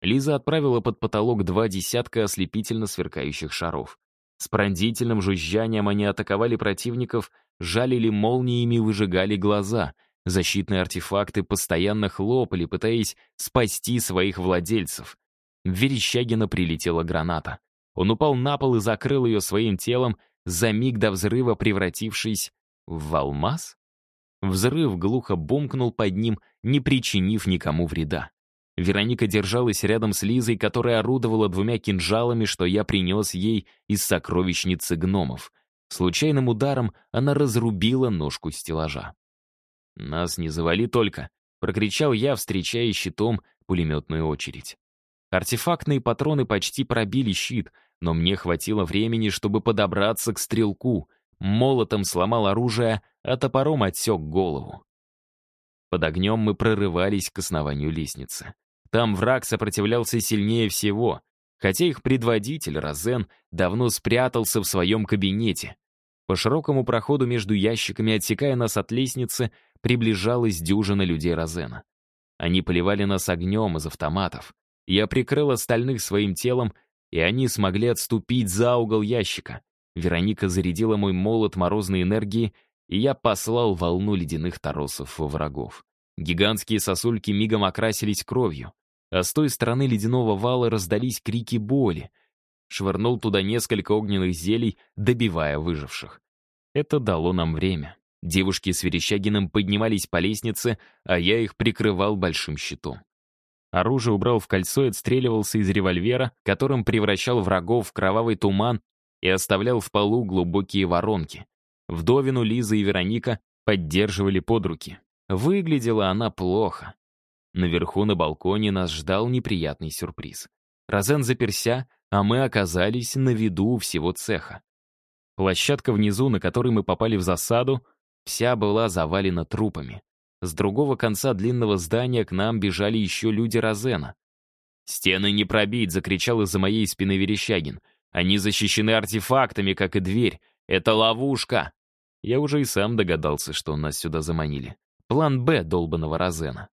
Лиза отправила под потолок два десятка ослепительно сверкающих шаров. С пронзительным жужжанием они атаковали противников, жалили молниями и выжигали глаза. Защитные артефакты постоянно хлопали, пытаясь спасти своих владельцев. В Верещагина прилетела граната. Он упал на пол и закрыл ее своим телом, за миг до взрыва превратившись в алмаз? Взрыв глухо бумкнул под ним, не причинив никому вреда. Вероника держалась рядом с Лизой, которая орудовала двумя кинжалами, что я принес ей из сокровищницы гномов. Случайным ударом она разрубила ножку стеллажа. «Нас не завали только», — прокричал я, встречая щитом пулеметную очередь. Артефактные патроны почти пробили щит, но мне хватило времени, чтобы подобраться к стрелку. Молотом сломал оружие, а топором отсек голову. Под огнем мы прорывались к основанию лестницы. Там враг сопротивлялся сильнее всего, хотя их предводитель, Розен, давно спрятался в своем кабинете. По широкому проходу между ящиками, отсекая нас от лестницы, приближалась дюжина людей Розена. Они поливали нас огнем из автоматов. Я прикрыл остальных своим телом, и они смогли отступить за угол ящика. Вероника зарядила мой молот морозной энергии, и я послал волну ледяных торосов во врагов. Гигантские сосульки мигом окрасились кровью а с той стороны ледяного вала раздались крики боли. Швырнул туда несколько огненных зелий, добивая выживших. Это дало нам время. Девушки с Верещагиным поднимались по лестнице, а я их прикрывал большим щитом. Оружие убрал в кольцо и отстреливался из револьвера, которым превращал врагов в кровавый туман и оставлял в полу глубокие воронки. Вдовину Лиза и Вероника поддерживали под руки. Выглядела она плохо. Наверху на балконе нас ждал неприятный сюрприз. Розен заперся, а мы оказались на виду всего цеха. Площадка внизу, на которой мы попали в засаду, вся была завалена трупами. С другого конца длинного здания к нам бежали еще люди Розена. «Стены не пробить!» — закричал из-за моей спины Верещагин. «Они защищены артефактами, как и дверь. Это ловушка!» Я уже и сам догадался, что нас сюда заманили. План «Б» долбанного Розена.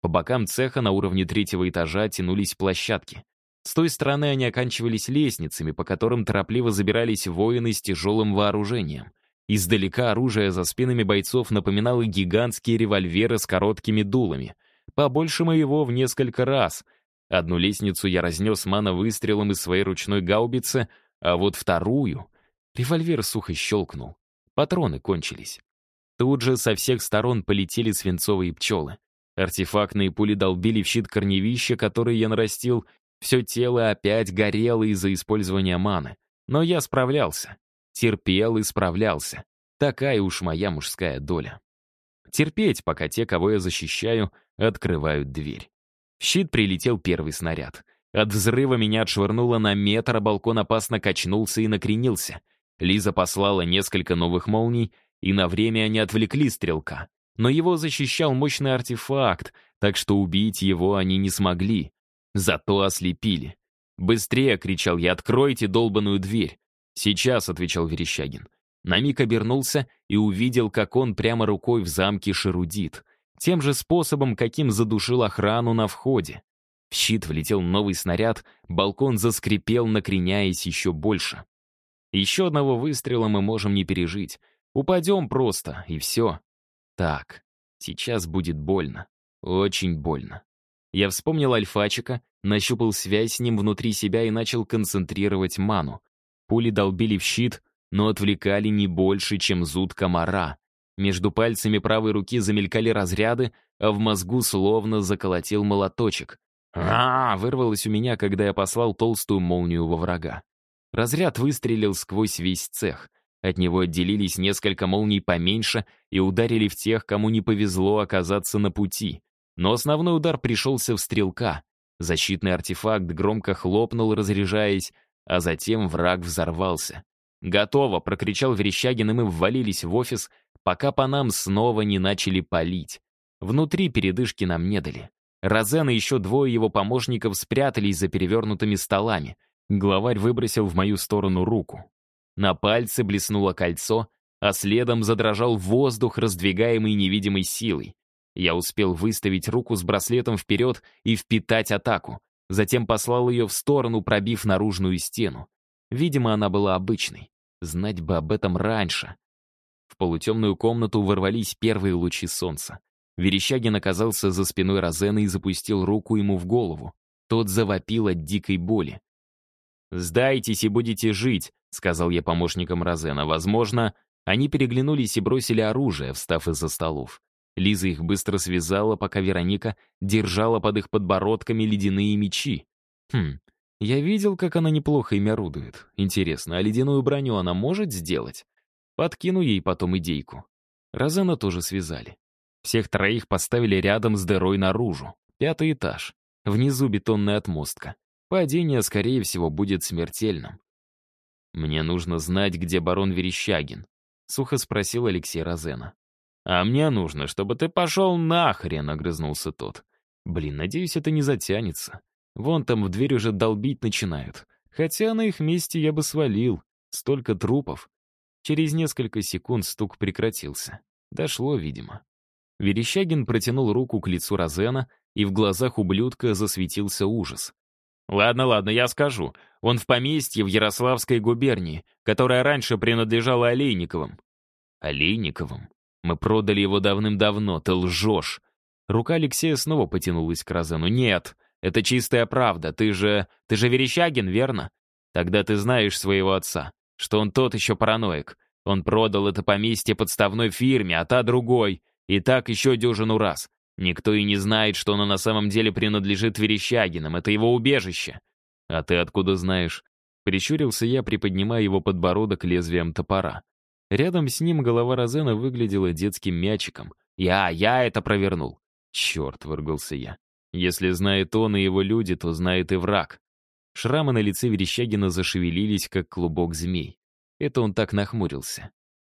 По бокам цеха на уровне третьего этажа тянулись площадки. С той стороны они оканчивались лестницами, по которым торопливо забирались воины с тяжелым вооружением. Издалека оружие за спинами бойцов напоминало гигантские револьверы с короткими дулами. Побольше моего в несколько раз. Одну лестницу я разнес мано-выстрелом из своей ручной гаубицы, а вот вторую... Револьвер сухо щелкнул. Патроны кончились. Тут же со всех сторон полетели свинцовые пчелы. Артефактные пули долбили в щит корневища, который я нарастил. Все тело опять горело из-за использования маны. Но я справлялся. Терпел и справлялся. Такая уж моя мужская доля. Терпеть, пока те, кого я защищаю, открывают дверь. В щит прилетел первый снаряд. От взрыва меня отшвырнуло на метр, а балкон опасно качнулся и накренился. Лиза послала несколько новых молний, и на время они отвлекли стрелка. Но его защищал мощный артефакт, так что убить его они не смогли. Зато ослепили. «Быстрее!» — кричал я, «откройте долбаную дверь!» «Сейчас!» — отвечал Верещагин. На миг обернулся и увидел, как он прямо рукой в замке шерудит. Тем же способом, каким задушил охрану на входе. В щит влетел новый снаряд, балкон заскрипел, накреняясь еще больше. Еще одного выстрела мы можем не пережить. Упадем просто, и все. Так, сейчас будет больно. Очень больно. Я вспомнил альфачика, нащупал связь с ним внутри себя и начал концентрировать ману. Пули долбили в щит, но отвлекали не больше, чем зуд комара. Между пальцами правой руки замелькали разряды, а в мозгу словно заколотил молоточек. а, вырвалось у меня, когда я послал толстую молнию во врага. Разряд выстрелил сквозь весь цех. От него отделились несколько молний поменьше и ударили в тех, кому не повезло оказаться на пути. Но основной удар пришелся в стрелка. Защитный артефакт громко хлопнул, разряжаясь, а затем враг взорвался. «Готово!» — прокричал Верещагин, и мы ввалились в офис, пока по нам снова не начали палить. Внутри передышки нам не дали. Розен и еще двое его помощников спрятались за перевернутыми столами. Главарь выбросил в мою сторону руку. На пальце блеснуло кольцо, а следом задрожал воздух, раздвигаемый невидимой силой. Я успел выставить руку с браслетом вперед и впитать атаку. Затем послал ее в сторону, пробив наружную стену. Видимо, она была обычной. Знать бы об этом раньше. В полутемную комнату ворвались первые лучи солнца. Верещагин оказался за спиной Розена и запустил руку ему в голову. Тот завопил от дикой боли. «Сдайтесь и будете жить», — сказал я помощникам Розена. Возможно, они переглянулись и бросили оружие, встав из-за столов. Лиза их быстро связала, пока Вероника держала под их подбородками ледяные мечи. Хм, я видел, как она неплохо ими орудует. Интересно, а ледяную броню она может сделать? Подкину ей потом идейку. Розена тоже связали. Всех троих поставили рядом с дырой наружу. Пятый этаж. Внизу бетонная отмостка. Падение, скорее всего, будет смертельным. «Мне нужно знать, где барон Верещагин», — сухо спросил Алексей Розена. «А мне нужно, чтобы ты пошел нахрен», — огрызнулся тот. «Блин, надеюсь, это не затянется. Вон там в дверь уже долбить начинают. Хотя на их месте я бы свалил. Столько трупов. Через несколько секунд стук прекратился. Дошло, видимо. Верещагин протянул руку к лицу Розена, и в глазах ублюдка засветился ужас. «Ладно, ладно, я скажу. Он в поместье в Ярославской губернии, которая раньше принадлежала Олейниковым». «Олейниковым? Мы продали его давным-давно, ты лжешь». Рука Алексея снова потянулась к Розену. «Нет, это чистая правда. Ты же... Ты же Верещагин, верно? Тогда ты знаешь своего отца, что он тот еще параноик. Он продал это поместье подставной фирме, а та другой. И так еще дюжину раз. Никто и не знает, что оно на самом деле принадлежит Верещагинам. Это его убежище. А ты откуда знаешь? Прищурился я, приподнимая его подбородок лезвием топора. Рядом с ним голова Розена выглядела детским мячиком. «Я, я это провернул!» «Черт!» — выргался я. Если знает он и его люди, то знает и враг. Шрамы на лице Верещагина зашевелились, как клубок змей. Это он так нахмурился.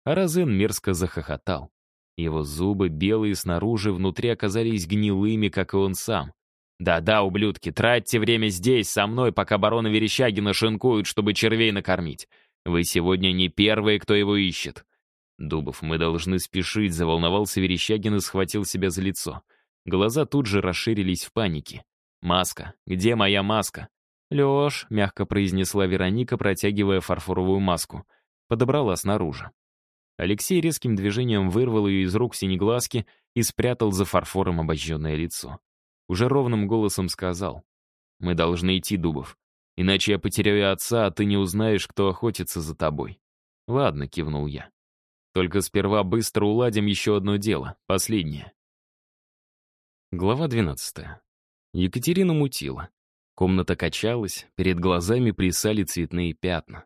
А Розен мерзко захохотал. Его зубы, белые снаружи, внутри оказались гнилыми, как и он сам. «Да-да, ублюдки, тратьте время здесь, со мной, пока барона Верещагина шинкуют, чтобы червей накормить. Вы сегодня не первые, кто его ищет». «Дубов, мы должны спешить», — заволновался Верещагин и схватил себя за лицо. Глаза тут же расширились в панике. «Маска! Где моя маска?» «Лёш», — мягко произнесла Вероника, протягивая фарфоровую маску. Подобрала снаружи. Алексей резким движением вырвал ее из рук синеглазки и спрятал за фарфором обожженное лицо. Уже ровным голосом сказал. «Мы должны идти, Дубов. Иначе я потеряю отца, а ты не узнаешь, кто охотится за тобой». «Ладно», — кивнул я. «Только сперва быстро уладим еще одно дело, последнее. Глава 12. Екатерина мутила. Комната качалась, перед глазами плясали цветные пятна.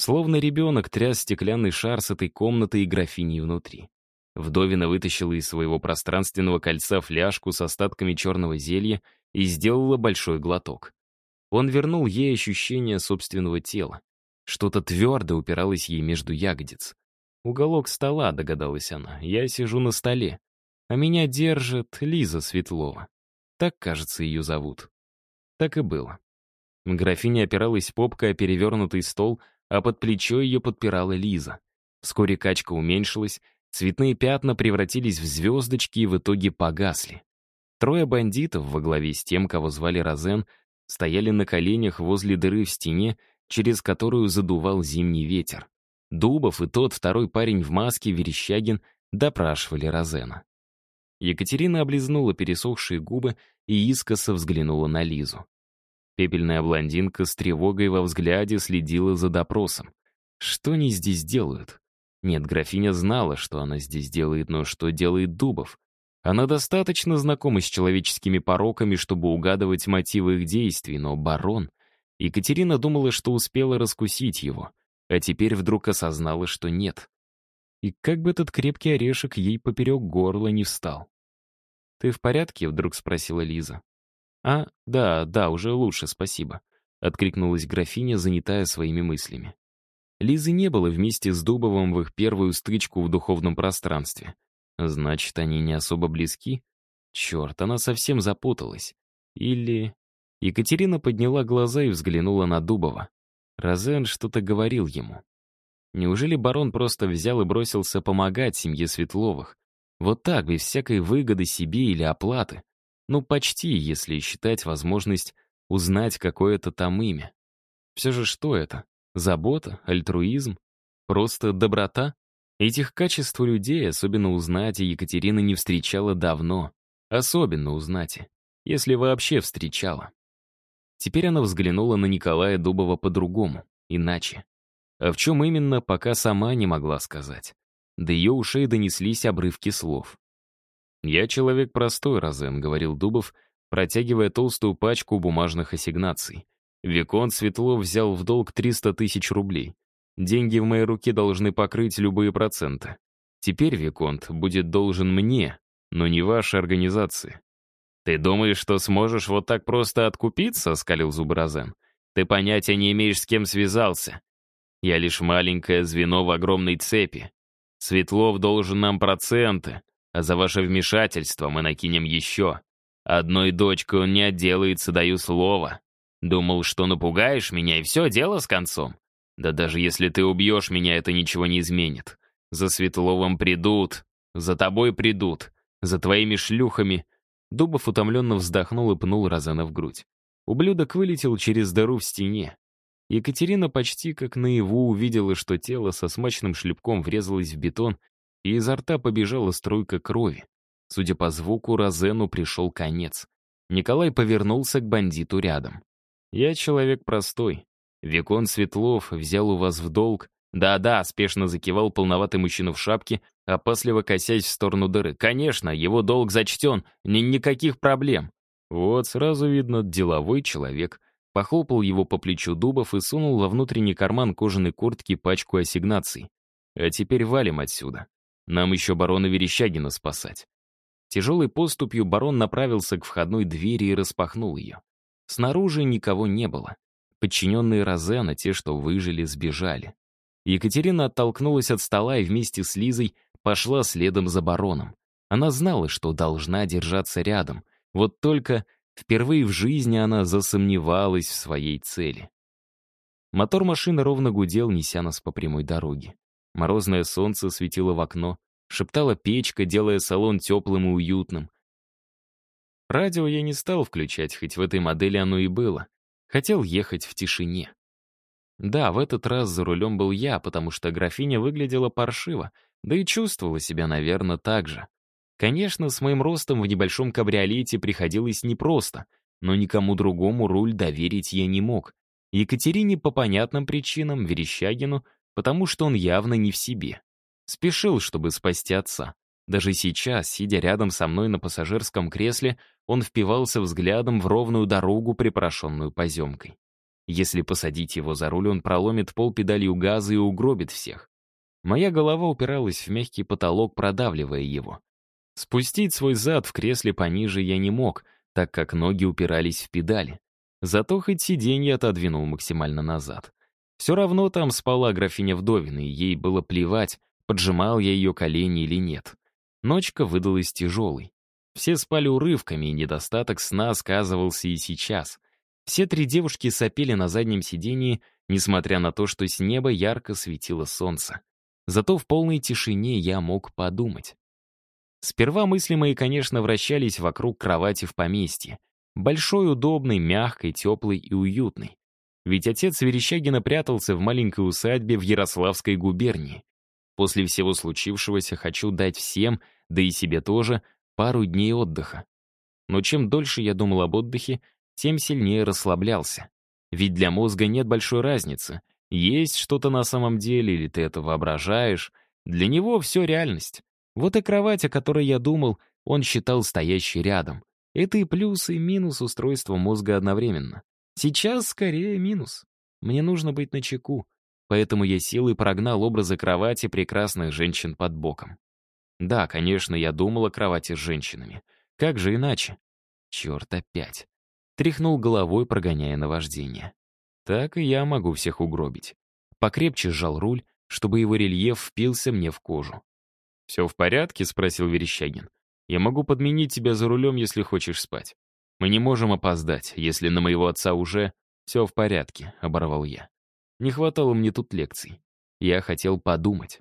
Словно ребенок тряс стеклянный шар с этой комнаты и графиней внутри. Вдовина вытащила из своего пространственного кольца фляжку с остатками черного зелья и сделала большой глоток. Он вернул ей ощущение собственного тела. Что-то твердо упиралось ей между ягодиц. «Уголок стола», — догадалась она. «Я сижу на столе. А меня держит Лиза Светлова. Так, кажется, ее зовут. Так и было. Графиня опиралась попкой о перевернутый стол, а под плечо ее подпирала Лиза. Вскоре качка уменьшилась, цветные пятна превратились в звездочки и в итоге погасли. Трое бандитов во главе с тем, кого звали Розен, стояли на коленях возле дыры в стене, через которую задувал зимний ветер. Дубов и тот второй парень в маске, Верещагин, допрашивали Розена. Екатерина облизнула пересохшие губы и искоса взглянула на Лизу. Пепельная блондинка с тревогой во взгляде следила за допросом. Что они здесь делают? Нет, графиня знала, что она здесь делает, но что делает Дубов? Она достаточно знакома с человеческими пороками, чтобы угадывать мотивы их действий, но барон... Екатерина думала, что успела раскусить его, а теперь вдруг осознала, что нет. И как бы этот крепкий орешек ей поперек горла не встал. «Ты в порядке?» — вдруг спросила Лиза. «А, да, да, уже лучше, спасибо», — откликнулась графиня, занятая своими мыслями. Лизы не было вместе с Дубовым в их первую стычку в духовном пространстве. Значит, они не особо близки? Черт, она совсем запуталась. Или... Екатерина подняла глаза и взглянула на Дубова. Розен что-то говорил ему. Неужели барон просто взял и бросился помогать семье Светловых? Вот так, без всякой выгоды себе или оплаты. Ну, почти, если считать возможность узнать какое-то там имя. Все же что это? Забота? Альтруизм? Просто доброта? Этих качеств у людей особенно узнать Екатерина не встречала давно. Особенно узнать, если вообще встречала. Теперь она взглянула на Николая Дубова по-другому, иначе. А в чем именно, пока сама не могла сказать. До ее ушей донеслись обрывки слов. «Я человек простой, Розен», — говорил Дубов, протягивая толстую пачку бумажных ассигнаций. Викон Светлов взял в долг 300 тысяч рублей. Деньги в моей руке должны покрыть любые проценты. Теперь Виконт будет должен мне, но не вашей организации. «Ты думаешь, что сможешь вот так просто откупиться?» — скалил зубы Розен. «Ты понятия не имеешь, с кем связался. Я лишь маленькое звено в огромной цепи. Светлов должен нам проценты, а за ваше вмешательство мы накинем еще. Одной дочкой он не отделается, даю слово. Думал, что напугаешь меня, и все, дело с концом. Да даже если ты убьешь меня, это ничего не изменит. За Светловым придут, за тобой придут, за твоими шлюхами. Дубов утомленно вздохнул и пнул Розена в грудь. Ублюдок вылетел через дыру в стене. Екатерина почти как наяву увидела, что тело со смачным шлепком врезалось в бетон, и изо рта побежала струйка крови. Судя по звуку, Розену пришел конец. Николай повернулся к бандиту рядом. «Я человек простой. Викон Светлов взял у вас в долг. Да-да», — спешно закивал полноватый мужчина в шапке, опасливо косясь в сторону дыры. «Конечно, его долг зачтен, ни никаких проблем». Вот сразу видно, деловой человек. Похлопал его по плечу Дубов и сунул во внутренний карман кожаной куртки пачку ассигнаций. «А теперь валим отсюда. Нам еще барона Верещагина спасать». Тяжелой поступью барон направился к входной двери и распахнул ее. Снаружи никого не было. Подчиненные Розена, те, что выжили, сбежали. Екатерина оттолкнулась от стола и вместе с Лизой пошла следом за бароном. Она знала, что должна держаться рядом. Вот только впервые в жизни она засомневалась в своей цели. Мотор машины ровно гудел, неся нас по прямой дороге. Морозное солнце светило в окно, шептала печка, делая салон теплым и уютным. Радио я не стал включать, хоть в этой модели оно и было. Хотел ехать в тишине. Да, в этот раз за рулем был я, потому что графиня выглядела паршиво, да и чувствовала себя, наверное, так же. Конечно, с моим ростом в небольшом кабриолете приходилось непросто, но никому другому руль доверить я не мог. Екатерине по понятным причинам, Верещагину, потому что он явно не в себе. Спешил, чтобы спасти отца. Даже сейчас, сидя рядом со мной на пассажирском кресле, он впивался взглядом в ровную дорогу, припорошенную поземкой. Если посадить его за руль, он проломит пол педалью газа и угробит всех. Моя голова упиралась в мягкий потолок, продавливая его. Спустить свой зад в кресле пониже я не мог, так как ноги упирались в педали. Зато хоть сиденье отодвинул максимально назад. Все равно там спала графиня Вдовина, и ей было плевать, поджимал я ее колени или нет. Ночка выдалась тяжелой. Все спали урывками, и недостаток сна сказывался и сейчас. Все три девушки сопели на заднем сидении, несмотря на то, что с неба ярко светило солнце. Зато в полной тишине я мог подумать. Сперва мысли мои, конечно, вращались вокруг кровати в поместье. Большой, удобной, мягкой, теплой и уютной. Ведь отец Верещагина прятался в маленькой усадьбе в Ярославской губернии. После всего случившегося хочу дать всем, да и себе тоже, пару дней отдыха. Но чем дольше я думал об отдыхе, тем сильнее расслаблялся. Ведь для мозга нет большой разницы, есть что-то на самом деле или ты это воображаешь. Для него все реальность. Вот и кровать, о которой я думал, он считал стоящей рядом. Это и плюс, и минус устройства мозга одновременно. Сейчас скорее минус. Мне нужно быть начеку, поэтому я силой прогнал образы кровати прекрасных женщин под боком. Да, конечно, я думал о кровати с женщинами. Как же иначе? Черт, опять. Тряхнул головой, прогоняя наваждение. Так и я могу всех угробить. Покрепче сжал руль, чтобы его рельеф впился мне в кожу. «Все в порядке?» — спросил Верещагин. «Я могу подменить тебя за рулем, если хочешь спать. Мы не можем опоздать, если на моего отца уже...» «Все в порядке», — оборвал я. Не хватало мне тут лекций. Я хотел подумать.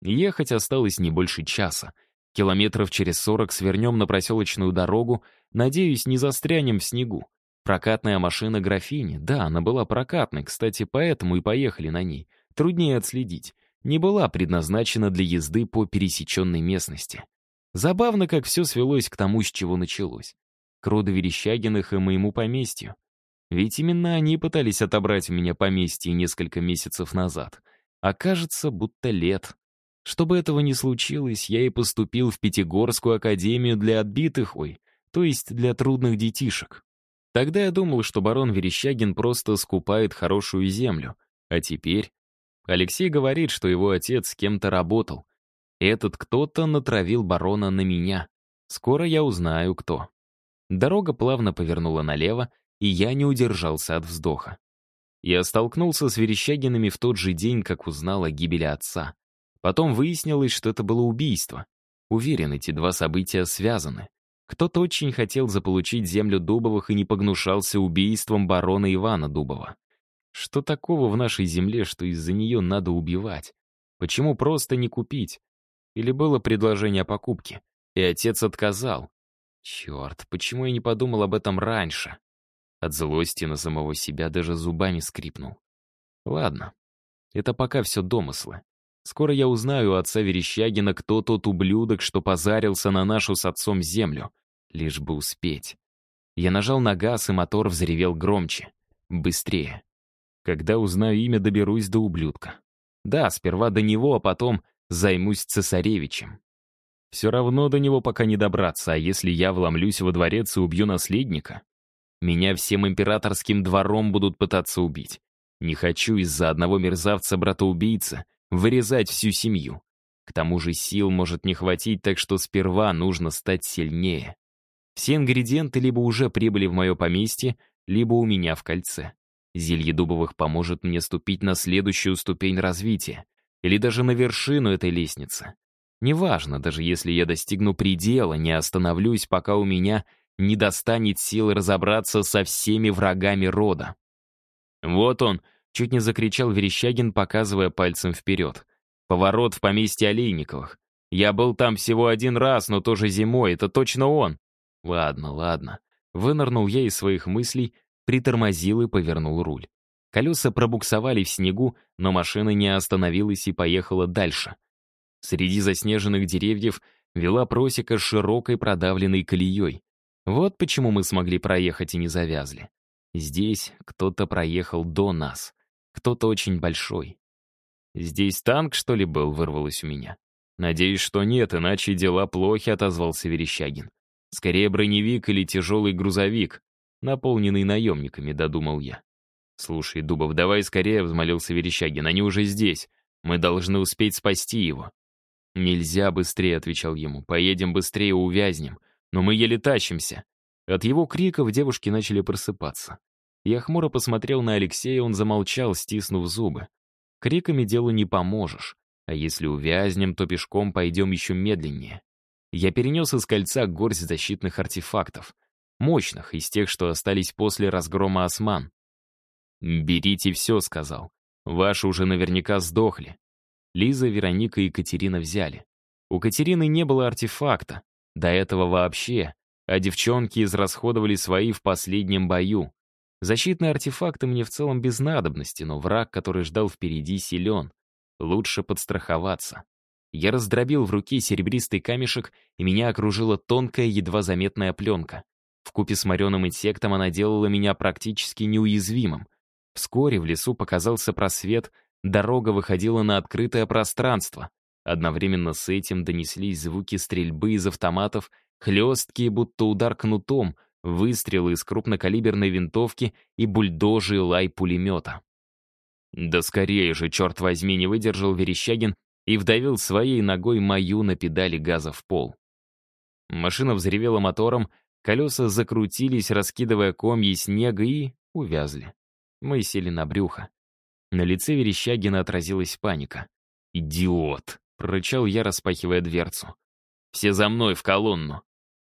Ехать осталось не больше часа. Километров через сорок свернем на проселочную дорогу, надеюсь, не застрянем в снегу. Прокатная машина графини, да, она была прокатной, кстати, поэтому и поехали на ней. Труднее отследить. не была предназначена для езды по пересеченной местности. Забавно, как все свелось к тому, с чего началось. К роду Верещагиных и моему поместью. Ведь именно они пытались отобрать у меня поместье несколько месяцев назад. А кажется, будто лет. Чтобы этого не случилось, я и поступил в Пятигорскую академию для отбитых, ой, то есть для трудных детишек. Тогда я думал, что барон Верещагин просто скупает хорошую землю. А теперь... Алексей говорит, что его отец с кем-то работал. Этот кто-то натравил барона на меня. Скоро я узнаю, кто. Дорога плавно повернула налево, и я не удержался от вздоха. Я столкнулся с Верещагинами в тот же день, как узнал о гибели отца. Потом выяснилось, что это было убийство. Уверен, эти два события связаны. Кто-то очень хотел заполучить землю Дубовых и не погнушался убийством барона Ивана Дубова. Что такого в нашей земле, что из-за нее надо убивать? Почему просто не купить? Или было предложение о покупке, и отец отказал? Черт, почему я не подумал об этом раньше? От злости на самого себя даже зубами скрипнул. Ладно, это пока все домыслы. Скоро я узнаю у отца Верещагина, кто тот ублюдок, что позарился на нашу с отцом землю. Лишь бы успеть. Я нажал на газ, и мотор взревел громче. Быстрее. Когда узнаю имя, доберусь до ублюдка. Да, сперва до него, а потом займусь цесаревичем. Все равно до него пока не добраться, а если я вломлюсь во дворец и убью наследника? Меня всем императорским двором будут пытаться убить. Не хочу из-за одного мерзавца-брата-убийца вырезать всю семью. К тому же сил может не хватить, так что сперва нужно стать сильнее. Все ингредиенты либо уже прибыли в мое поместье, либо у меня в кольце. Зелье дубовых поможет мне ступить на следующую ступень развития, или даже на вершину этой лестницы. Неважно, даже если я достигну предела, не остановлюсь, пока у меня не достанет силы разобраться со всеми врагами рода. Вот он, Чуть не закричал Верещагин, показывая пальцем вперед. Поворот в поместье Олейниковых. Я был там всего один раз, но тоже зимой, это точно он. Ладно, ладно. Вынырнул я из своих мыслей, притормозил и повернул руль. Колеса пробуксовали в снегу, но машина не остановилась и поехала дальше. Среди заснеженных деревьев вела просека широкой продавленной колеей. Вот почему мы смогли проехать и не завязли. Здесь кто-то проехал до нас. Кто-то очень большой. «Здесь танк, что ли, был?» — вырвалось у меня. «Надеюсь, что нет, иначе дела плохи», — отозвался Верещагин. «Скорее броневик или тяжелый грузовик, наполненный наемниками», — додумал я. «Слушай, Дубов, давай скорее», — взмолился Верещагин, — «они уже здесь. Мы должны успеть спасти его». «Нельзя быстрее», — отвечал ему. «Поедем быстрее, увязнем. Но мы еле тащимся». От его криков девушки начали просыпаться. Я хмуро посмотрел на Алексея, он замолчал, стиснув зубы. Криками делу не поможешь, а если увязнем, то пешком пойдем еще медленнее. Я перенес из кольца горсть защитных артефактов. Мощных, из тех, что остались после разгрома осман. «Берите все», — сказал. «Ваши уже наверняка сдохли». Лиза, Вероника и Катерина взяли. У Катерины не было артефакта, до этого вообще, а девчонки израсходовали свои в последнем бою. Защитные артефакты мне в целом без надобности, но враг, который ждал впереди, силен. Лучше подстраховаться. Я раздробил в руке серебристый камешек, и меня окружила тонкая, едва заметная пленка. Вкупе с мореным инсектом она делала меня практически неуязвимым. Вскоре в лесу показался просвет, дорога выходила на открытое пространство. Одновременно с этим донеслись звуки стрельбы из автоматов, хлесткие, будто удар кнутом, выстрелы из крупнокалиберной винтовки и бульдожий лай пулемета. «Да скорее же, черт возьми!» не выдержал Верещагин и вдавил своей ногой мою на педали газа в пол. Машина взревела мотором, колеса закрутились, раскидывая комья снега и увязли. Мы сели на брюхо. На лице Верещагина отразилась паника. «Идиот!» — прорычал я, распахивая дверцу. «Все за мной в колонну!»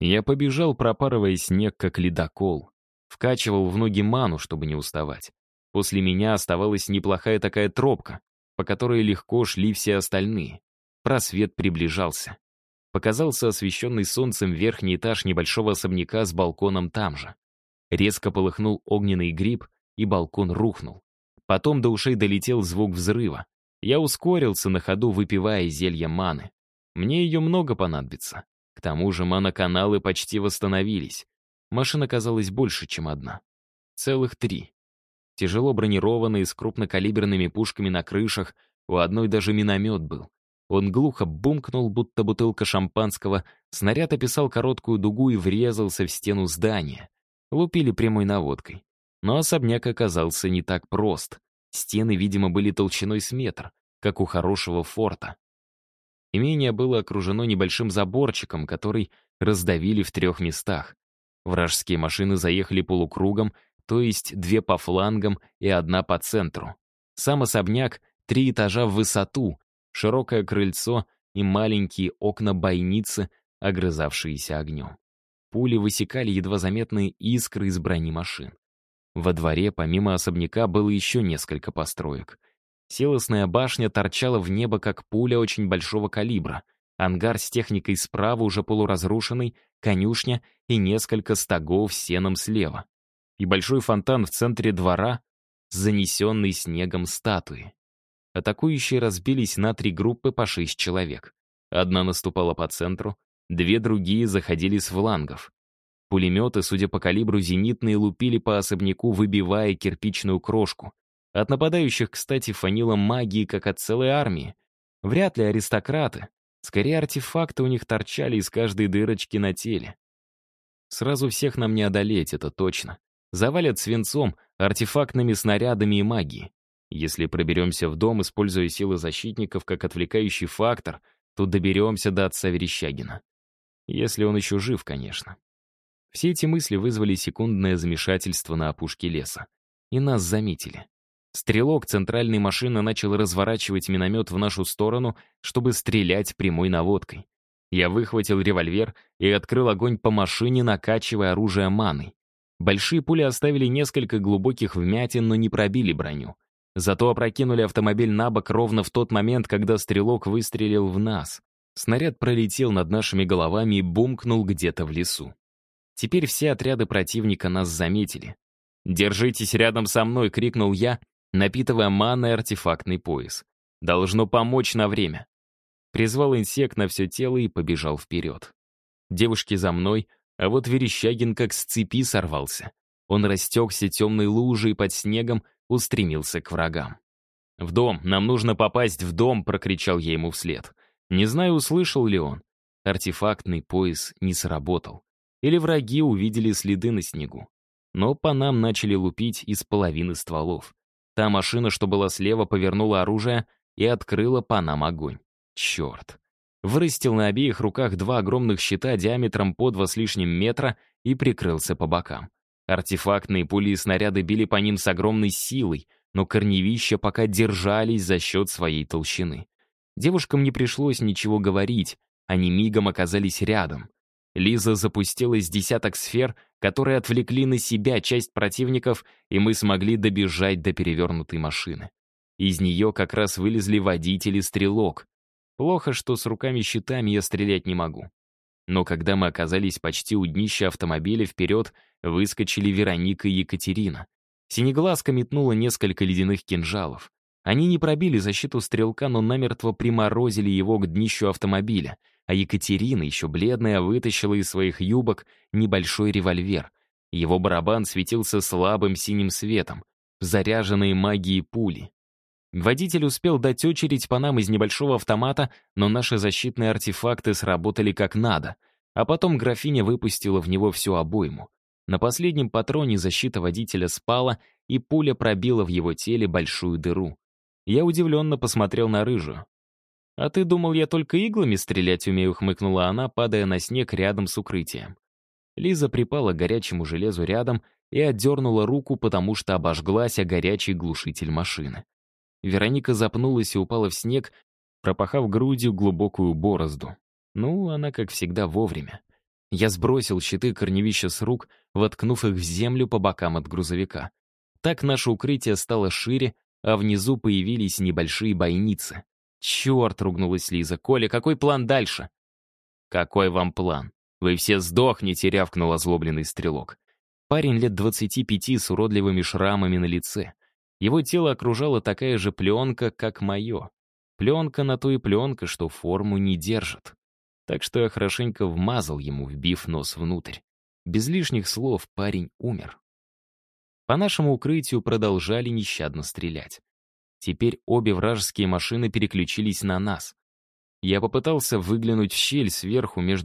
Я побежал, пропарывая снег, как ледокол. Вкачивал в ноги ману, чтобы не уставать. После меня оставалась неплохая такая тропка, по которой легко шли все остальные. Просвет приближался. Показался освещенный солнцем верхний этаж небольшого особняка с балконом там же. Резко полыхнул огненный гриб, и балкон рухнул. Потом до ушей долетел звук взрыва. Я ускорился на ходу, выпивая зелье маны. Мне ее много понадобится. К тому же маноканалы почти восстановились. Машина казалась больше, чем одна. Целых три. Тяжело бронированные, с крупнокалиберными пушками на крышах, у одной даже миномет был. Он глухо бумкнул, будто бутылка шампанского, снаряд описал короткую дугу и врезался в стену здания. Лупили прямой наводкой. Но особняк оказался не так прост. Стены, видимо, были толщиной с метр, как у хорошего форта. Имение было окружено небольшим заборчиком, который раздавили в трех местах. Вражеские машины заехали полукругом, то есть две по флангам и одна по центру. Сам особняк — три этажа в высоту, широкое крыльцо и маленькие окна-бойницы, огрызавшиеся огнем. Пули высекали едва заметные искры из брони машин. Во дворе, помимо особняка, было еще несколько построек. Силосная башня торчала в небо, как пуля очень большого калибра. Ангар с техникой справа, уже полуразрушенный, конюшня и несколько стогов сеном слева. И большой фонтан в центре двора с занесенной снегом статуи. Атакующие разбились на три группы по шесть человек. Одна наступала по центру, две другие заходили с флангов. Пулеметы, судя по калибру, зенитные лупили по особняку, выбивая кирпичную крошку. От нападающих, кстати, фанило магии, как от целой армии. Вряд ли аристократы. Скорее, артефакты у них торчали из каждой дырочки на теле. Сразу всех нам не одолеть, это точно. Завалят свинцом, артефактными снарядами и магией. Если проберемся в дом, используя силы защитников как отвлекающий фактор, то доберемся до отца Верещагина. Если он еще жив, конечно. Все эти мысли вызвали секундное замешательство на опушке леса. И нас заметили. Стрелок центральной машины начал разворачивать миномет в нашу сторону, чтобы стрелять прямой наводкой. Я выхватил револьвер и открыл огонь по машине, накачивая оружие маной. Большие пули оставили несколько глубоких вмятин, но не пробили броню. Зато опрокинули автомобиль на бок ровно в тот момент, когда стрелок выстрелил в нас. Снаряд пролетел над нашими головами и бумкнул где-то в лесу. Теперь все отряды противника нас заметили. «Держитесь рядом со мной!» — крикнул я, напитывая маной артефактный пояс. «Должно помочь на время!» Призвал инсект на все тело и побежал вперед. Девушки за мной, а вот Верещагин как с цепи сорвался. Он растекся темной лужей под снегом, устремился к врагам. «В дом! Нам нужно попасть в дом!» — прокричал я ему вслед. Не знаю, услышал ли он. Артефактный пояс не сработал или враги увидели следы на снегу. Но по нам начали лупить из половины стволов. Та машина, что была слева, повернула оружие и открыла по нам огонь. Черт. Вырастил на обеих руках два огромных щита диаметром по два с лишним метра и прикрылся по бокам. Артефактные пули и снаряды били по ним с огромной силой, но корневища пока держались за счет своей толщины. Девушкам не пришлось ничего говорить, они мигом оказались рядом. Лиза запустила из десяток сфер, которые отвлекли на себя часть противников, и мы смогли добежать до перевернутой машины. Из нее как раз вылезли водитель и стрелок. Плохо, что с руками-щитами я стрелять не могу. Но когда мы оказались почти у днища автомобиля, вперед выскочили Вероника и Екатерина. Синеглазка метнула несколько ледяных кинжалов. Они не пробили защиту стрелка, но намертво приморозили его к днищу автомобиля — а Екатерина, еще бледная, вытащила из своих юбок небольшой револьвер. Его барабан светился слабым синим светом, заряженные магией пули. Водитель успел дать очередь по нам из небольшого автомата, но наши защитные артефакты сработали как надо, а потом графиня выпустила в него всю обойму. На последнем патроне защита водителя спала, и пуля пробила в его теле большую дыру. Я удивленно посмотрел на рыжую. «А ты думал, я только иглами стрелять умею?» — хмыкнула она, падая на снег рядом с укрытием. Лиза припала к горячему железу рядом и отдернула руку, потому что обожглась о горячий глушитель машины. Вероника запнулась и упала в снег, пропахав грудью глубокую борозду. Ну, она, как всегда, вовремя. Я сбросил щиты корневища с рук, воткнув их в землю по бокам от грузовика. Так наше укрытие стало шире, а внизу появились небольшие бойницы. «Черт!» — ругнулась Лиза. «Коля, какой план дальше?» «Какой вам план? Вы все сдохнете!» — рявкнул озлобленный стрелок. Парень лет двадцати пяти с уродливыми шрамами на лице. Его тело окружала такая же пленка, как мое. Пленка на то и пленка, что форму не держит. Так что я хорошенько вмазал ему, вбив нос внутрь. Без лишних слов парень умер. По нашему укрытию продолжали нещадно стрелять. Теперь обе вражеские машины переключились на нас. Я попытался выглянуть в щель сверху между